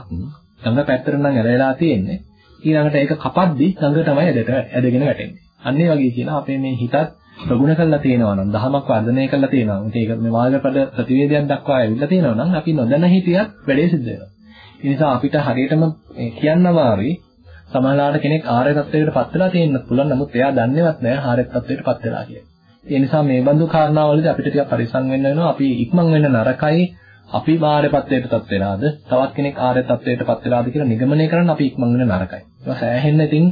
ගඟ පැත්තට නම් ඇලලා තියෙන්නේ. ඊළඟට ඒක කපද්දි ගඟ තමයි ඇදට ඇදගෙන වැටෙන්නේ. අන්න ඒ වගේ කියන අපේ මේ හිතත් ප්‍රගුණ කරලා තියෙනවා නම් දහමක් වර්ධනය කරලා තියෙනවා නම් ඒක මේ මාර්ගපද ප්‍රතිවේදයක් දක්වා ඇවිල්ලා තියෙනවා නම් අපි නොදැන හිටියත් වැඩේ සිද්ධ වෙනවා. ඒ නිසා අපිට හරියටම කියන්න අමාරුයි සමහරවිට කෙනෙක් ආර්ය තත්වයකට පත් වෙලා තියෙන්න පුළුවන් නමුත් එයා දන්නේවත් නැහැ ආර්ය තත්වයට පත් වෙලා කියලා. ඒ නිසා මේ බඳු කාරණාවලදී අපිට ටිකක් පරිස්සම් වෙන්න වෙනවා. අපි ඉක්මන් වෙන්න නරකයි. අපි ආර්ය තත්වයට පත් වෙලාද තවත් කෙනෙක් ආර්ය තත්වයට පත් වෙලාද කියලා නිගමනය කරන්න අපි ඉක්මන් වෙන්න නරකයි. ඒක සෑහෙන්න ඉතින්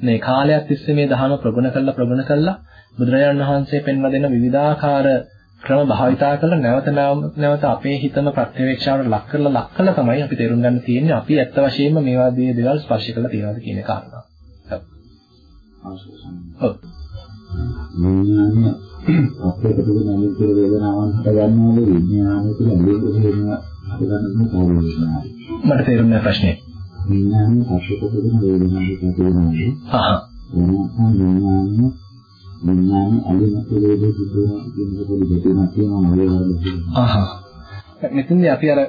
මේ කාලයක් තිස්සේ මේ දහම ප්‍රගුණ කළා ප්‍රගුණ කළා බුදුරජාණන් වහන්සේ පෙන්වා දෙන විවිධාකාර ක්‍රම භාවිතා කරලා නැවත නැවත අපේ හිතම ප්‍රත්‍යවේක්ෂාවට ලක් කරලා ලක් කරලා තමයි අපි තේරුම් ගන්න තියෙන්නේ අපි ඇත්ත වශයෙන්ම මේ වගේ දේවල් ස්පර්ශ කරලා තියනවාද කියන කාරණා. ඔව්. විඥානය අපේ ප්‍රතිබල නැමිත වේදනාවන් හට ගන්නවද විඥානය තුළ ඇලෙන්න හේතුව හට ගන්න කොහොමද? මට තේරුම් ගන්න ප්‍රශ්නේ. විඥානය අපේ ප්‍රතිබල වේදනාවන් හට ගන්නවද? හා. එනවා විඥානය විඥානේ අලිමත් වේදේ සිදුවන කියන පොඩි දෙකක් තියෙනවා මගේ වල. ආහ්. මෙතනදී අපි අර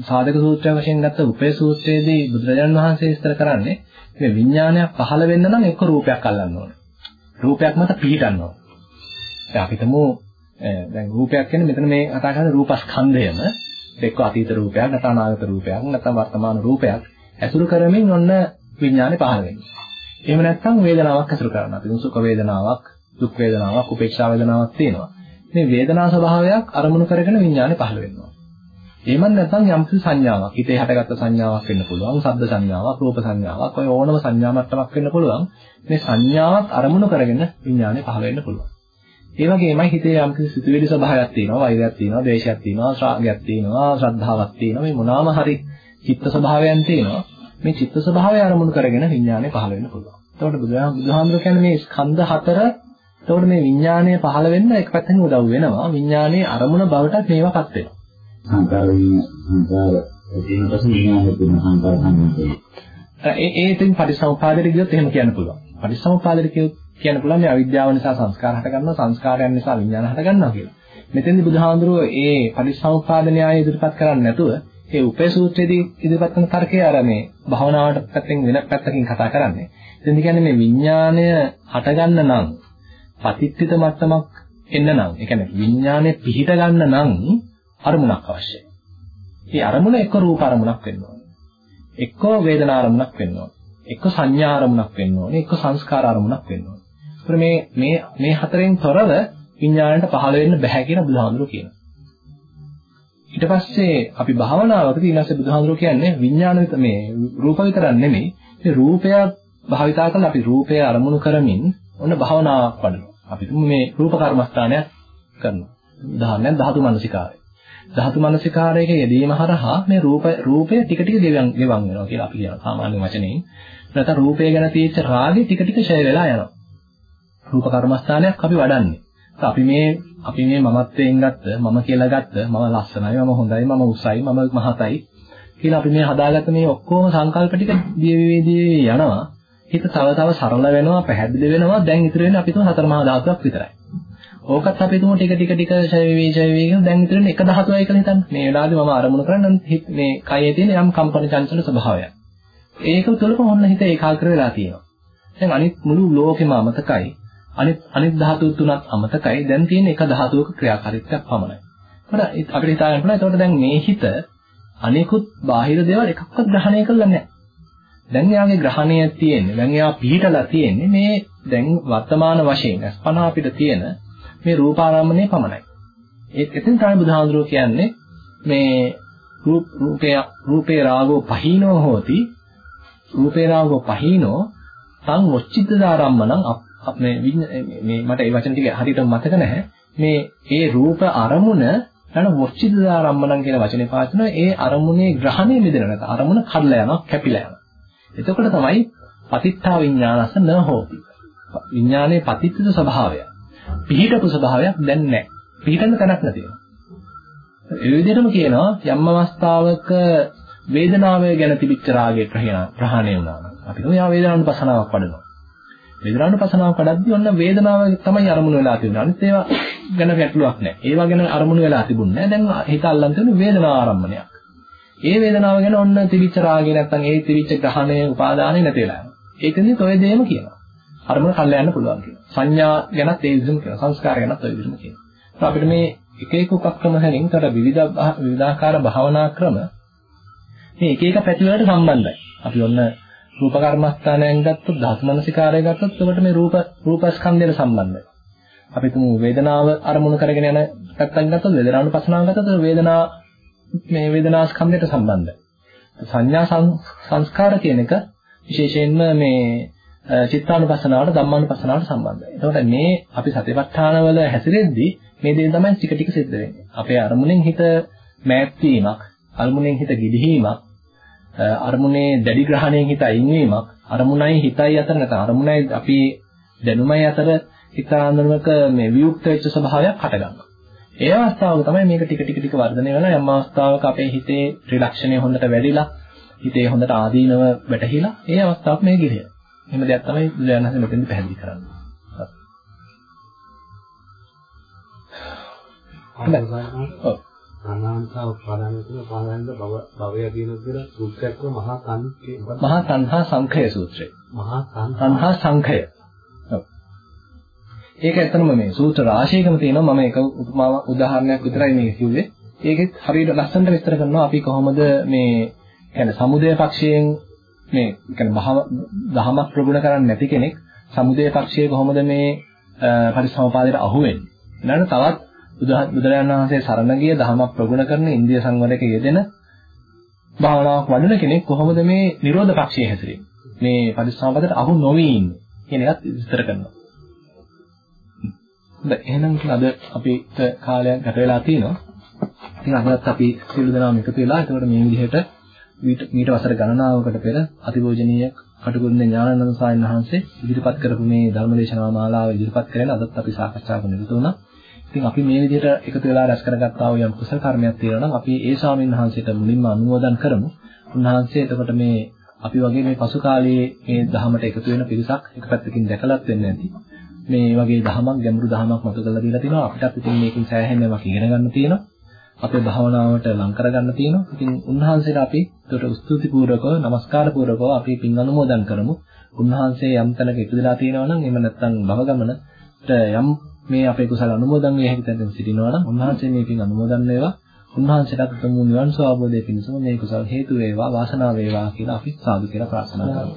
සාධක සූත්‍රය වශයෙන් ගත්ත උපේ සූත්‍රයේදී බුදුරජාණන් වහන්සේ විස්තර කරන්නේ මේ විඥානයක් පහළ වෙන්න නම් එක්ක රූපයක් අල්ලන්න ඕනේ. රූපයක් මත පිහිටන්න ඕනේ. දැන් අපි තමු දැන් රූපයක් කියන්නේ මෙතන මේ කතා කරන්නේ රූපස්කන්ධයම එක්ක අතීත රූපයක් නැත්නම් අනාගත රූපයක් නැත්නම් වර්තමාන රූපයක් ඇසුරු කරමින් ඔන්න විඥානේ පහළ වෙන්නේ. එහෙම නැත්නම් වේදනාවක් ඇසුරු කරනවා. අපි සුඛ වේදනාවක්, දුක් වේදනාවක්, උපේක්ෂා වේදනාවක් තියෙනවා. මේ වේදනා ස්වභාවයක් අරමුණු කරගෙන විඥානේ පහළ වෙනවා. එහෙම නැත්නම් යම්කිසි සංඥාවක්, හිතේ හටගත්ත සංඥාවක් වෙන්න පුළුවන්, ශබ්ද සංඥාවක්, රූප සංඥාවක්, ඔය ඕනම සංඥා මට්ටමක් වෙන්න පුළුවන්. මේ සංඥාවක් අරමුණු කරගෙන විඥානේ පහළ වෙන්න පුළුවන්. ඒ වගේමයි හිතේ යම්කිසි සිතුවිලි ස්වභාවයක් තියෙනවා, වෛරයක් තියෙනවා, ද්වේෂයක් තියෙනවා, ශ්‍රාගයක් තියෙනවා, ශ්‍රද්ධාවක් තියෙනවා. මේ මොනවාම හරි චිත්ත ස්වභාවයන් තියෙනවා. මේ චිත්ත ස්වභාවය අරමුණු කරගෙන විඥානේ පහළ වෙන්න පුළුවන්. එතකොට බුදුහාමුදුරුවෝ කියන්නේ මේ ස්කන්ධ හතර එතකොට මේ විඥානය පහළ වෙන්න එක පැත්තකින් උදව් වෙනවා. විඥානයේ අරමුණ බවටත් මේවාපත් වෙනවා. සංකාර සංකාර එදින පස්සේ විඥානය තුන සංකාර සංකාර. ඒ ඒ ඉතින් පරිසම්පාදයට ගියොත් එහෙම කියන්න පුළුවන්. පරිසම්පාදයට කියන්න පුළුවන් මේ අවිද්‍යාව නිසා සංස්කාර හට ගන්නවා සංස්කාරයන් නිසා විඥාන හට ගන්නවා කියලා. මෙතෙන්දී බුදුහාඳුරෝ ඒ පරිසම්පාද න්‍යාය ඉදිරිපත් කරන්නේ නැතුව ඒ උපේ සූත්‍රයේදී ඉදිරිපත් කරන තර්කය අර මේ භවනාවට පැත්තෙන් වෙන පැත්තකින් කතා කරන්නේ. එතෙන්දී කියන්නේ මේ විඥාණය හටගන්න නම් පතිත්‍ිත මට්ටමක් එන්න නම් ඒ කියන්නේ විඥාණය පිහිට ගන්න නම් අරමුණක් අවශ්‍යයි. මේ අරමුණ එක්ක රූප අරමුණක් වෙන්න ඕනේ. එක්ක වේදනා අරමුණක් වෙන්න ඕනේ. එක්ක සංඥා අරමුණක් වෙන්න ඕනේ. එක්ක සංස්කාර අරමුණක් වෙන්න ඕනේ. මේ මේ මේ හතරෙන් තොරව විඥාණයට පහළ වෙන්න බෑ කියලා බුදුහාමුදුරුවෝ කියනවා. ඊට පස්සේ අපි භාවනාවකදී ඊළඟට බුදුහාමුදුරුවෝ කියන්නේ විඥාන විත මේ රූප විතරක් නෙමෙයි මේ රූපය භාවිතා කරලා අපි රූපය අරමුණු කරමින් ඔන්න භාවනාවක් වඩනවා. අපි මේ රූප කර්මස්ථානයක් කරනවා. උදාහරණයක් ධාතු මනසිකාරය. ධාතු මනසිකාරයක යෙදීම හරහා මේ රූප රූපය ටික ටික ගෙවන් ගෙවන් වෙනවා කියලා අපි කියනවා සාමාන්‍ය වචනෙන්. නැත්නම් රූපය ගැන තියෙච්ච රාගය ටික ටික ඡය වෙලා යනවා. රූප කර්මස්ථානයක් අපි වඩන්නේ. අපි මේ අපි මේ මමත්වයෙන් ගත්ත මම කියලා ගත්ත මම ලස්සනයි මම හොඳයි මම උසයි මම මහතයි කියලා අපි මේ හදාගත්ත මේ ඔක්කොම සංකල්ප ටික දියවිදී යනවා. හිත තව තව සරල වෙනවා පැහැදිලි වෙනවා දැන් ඉතුරු වෙන්නේ අපි තුන් හතර මහා ධාතුවක් විතරයි. ඕකත් අපි තුමු ටික ටික ටික ඡය වේවි ඡය වේවි කියලා දැන් ඉතුරු වෙන්නේ එක ධාතුවයි කියලා හිතන්න. මේ වෙලාවේදී මම අරමුණු කරන්නේ මේ කයේ තියෙන යම් කම්පන චංචල ස්වභාවයක්. ඒක තුළම ඔන්න හිත ඒකාග්‍ර වෙලා තියෙනවා. දැන් අනිත් මුළු ලෝකෙම අමතකයි. අනිත් අනිත් ධාතු තුනත් අමතකයි. දැන් තියෙන එක ධාතුවක ක්‍රියාකාරීත්වයක් පමණයි. හරි අපිට හිතා ගන්න පුළුවන්. එතකොට දැන් මේ හිත අනිකුත් බාහිර දේවල් එකක්වත් ග්‍රහණය කරලා නැහැ. දැන් එයාගේ ග්‍රහණය තියෙන්නේ දැන් එයා පිහිටලා තියෙන්නේ මේ දැන් වර්තමාන වශයෙන් අස්පනා අපිට තියෙන මේ රූපාරම්මණය පමණයි. ඒ එතෙන් තමයි බුදුහාඳුරෝ කියන්නේ මේ රූප රූපේ රූපේ රාගෝ පහීනෝ හෝති. රූපේ රාගෝ පහීනෝ සං වොච්චිතදාරම්මණං මේ මේ මට ඒ වචන ටික හරියට මතක නැහැ. මේ ඒ රූප අරමුණ යන වොච්චිතදාරම්මණං කියන වචනේ පාවිච්චි කරනවා. ඒ අරමුණේ ග්‍රහණය මෙදෙන නැත අරමුණ කඩලා යනවා කැපිලා යනවා. එතකොට තමයි පතිත්තා විඥානස න හෝති. විඥානයේ පතිත්‍ිත ස්වභාවය. පිහිටපු ස්වභාවයක් දැන් නැහැ. පිහිටන්න තැනක් නැති වෙනවා. ඒ විදිහටම කියනවා යම් අවස්ථාවක වේදනාව ගැන තිබිච්ච රාගය ප්‍රහාණය වුණා නම් අපි කියමු යා වේදනානුපසනාවක් වඩනවා. වේදනානුපසනාවක් වඩද්දී ඔන්න වේදනාව තමයි අරමුණු වෙලා තිබුණේ. අනිත් ඒවා ගැන ගැටලුවක් නැහැ. ඒවා ගැන අරමුණු වෙලා තිබුණේ නැහැ. දැන් හිත අල්ලන් තියෙන වේදනාව ආරම්භණයක්. ඒ වේදනාව ගැන ඔන්න තිබිච්ච රාගය නැත්තම් ඒ තිබිච්ච ග්‍රහණය උපාදානය නැති වෙලා යනවා. ඒකෙන්දිත් ඔය දෙයම කියනවා. අරමුණ කල්ල යන්න පුළුවන් කියනවා. සංඥා ගැනත් ඒ විදිහම කියනවා. සංස්කාර ගැනත් ඔය විදිහම කියනවා. අපිට මේ එක එක උපක්‍රම හැලින් තර විවිධ විවිධාකාර භාවනා ක්‍රම මේ එක එක පැති වලට සම්බන්ධයි. අපි ඔන්න රූප කර්මස්ථානයෙන් ගත්තොත් ධාතු මනසිකාරය ගත්තොත් එතකොට මේ රූප රූපස්කන්ධයට සම්බන්ධයි. අපි තුමු වේදනාව අරමුණු කරගෙන යන පැත්තෙන් ගත්තොත් වේදනානුපස්සනාව ගත්තොත් වේදනා මේ වේදනා ස්කන්ධයට සම්බන්ධයි. සංඥා සංස්කාර කියන එක විශේෂයෙන්ම මේ චිත්තානුපස්සනාවට ධම්මානුපස්සනාවට සම්බන්ධයි. එතකොට මේ අපි සතිපට්ඨාන වල හැසිරෙද්දී මේ දේ තමයි ටික ටික සිද්ධ වෙන්නේ. අපේ අරමුණෙන් හිත මෑත් වීමක්, අරමුණෙන් හිත ගිලිහීමක්, අරමුණේ දැඩි ග්‍රහණයෙන් හිත අයින්වීමක්, අරමුණයි හිතයි අතර නැත්නම් අරමුණයි අපි දැනුමයි අතර හිතාන්දරමක මේ වියුක්ත වෙච්ච ස්වභාවයක් හටගන්නවා. ඒ අවස්ථාවක තමයි මේක ටික ටික ටික වර්ධනය වෙලා යම් අවස්ථාවක අපේ හිතේ රිලක්ෂණය හොඳට වැඩිලා හිතේ හොඳට ආදීනව වැටහිලා ඒ අවස්ථාවක් මේ ගිරිය. එහෙම දෙයක් තමයි බුදුරජාණන් වහන්සේ මෙතෙන්දි පැහැදිලි කරන්නේ. අනාන්තව කරන උපාදානද භව භවය කියන විදිහට සූත්‍රයක් වල මහා සංඛේ මහා සංහා සංඛය සූත්‍රය. මහා සංහා සංඛය. ඔව්. ඒක ඇත්තම මේ සූත්‍ර රාශියකම තියෙනවා මම එක උපමාවක් උදාහරණයක් විතරයි මේක කිව්වේ. ඒකෙත් හරියට ලස්සනට විස්තර කරනවා අපි කොහොමද මේ කියන්නේ සමුදය පක්ෂයෙන් මේ කියන්නේ භව දහමක් ප්‍රගුණ කරන්නේ නැති කෙනෙක් සමුදය පක්ෂයේ කොහොමද මේ පරිසමපාදයට අහු වෙන්නේ. ඊළඟ තවත් බුදුරජාණන් වහන්සේ සරණ ගිය දහමක් ප්‍රගුණ කරන ඉන්දිය සංවරයක යෙදෙන භාවනාවක් වඩන කෙනෙක් කොහොමද මේ නිරෝධ පක්ෂයේ හැසිරෙන්නේ? මේ පරිසමපාදයට අහු නොවි ඉන්නේ කියන එකත් විස්තර කරනවා. හොඳයි එහෙනම් අද අපිට කාලයක් ගත වෙලා තියෙනවා. ඉතින් අදත් අපි සියලු දෙනාම එකතු වෙලා ඒකට මේ විදිහට මීට වසර ගණනාවකට පෙර අතිභෝජනීය කටුකුරුන්ද ඥානানন্দ සායන් වහන්සේ ඉදිරිපත් කරපු මේ ධර්මදේශනා මාලාව ඉදිරිපත් කරගෙන අදත් අපි සාකච්ඡා කරන විදිහ උනා. ඉතින් අපි මේ විදිහට එකතු වෙලා රැස් කරගත්තා වූ යම් කුසල කර්මයක් තියෙනවා නම් අපි ඒ ස්වාමීන් වහන්සේට මුලින්ම අනුමෝදන් කරමු. උන්වහන්සේ එතකොට මේ අපි වගේ මේ පසු කාලයේ මේ ධහමට එකතු වෙන පිරිසක් එක පැත්තකින් දැකලත් වෙන්නේ නැති. මේ වගේ ධහමක් ගැඹුරු ධහමක් මතු කරලා දීලා තිනවා. අපිටත් ඉතින් මේකෙන් සෑහෙනවක් ඉගෙන ගන්න තියෙනවා. අපේ භාවනාවට ලං කරගන්න තියෙනවා. ඉතින් උන්වහන්සේට අපි ඒකට ස්තුති පූර්වකව, নমස්කාර පූර්වකව අපි පින් අනුමෝදන් කරමු. උන්වහන්සේ යම් තැනක ඉපදලා තියෙනවා නම් එහෙම නැත්නම් භව ගමනට යම් මේ අපේ කුසල අනුමෝදන් වේ හැකි තැනක සිටිනවා නම් උන්වහන්සේ මේ පින් අනුමෝදන් වේවා. උන්වහන්සේට උතුම් නිවන් සුව අවබෝධය පිණිසම මේ කුසල හේතු වේවා, වාසනාව වේවා කියලා අපි සාදු කියලා ප්‍රාර්ථනා කරමු.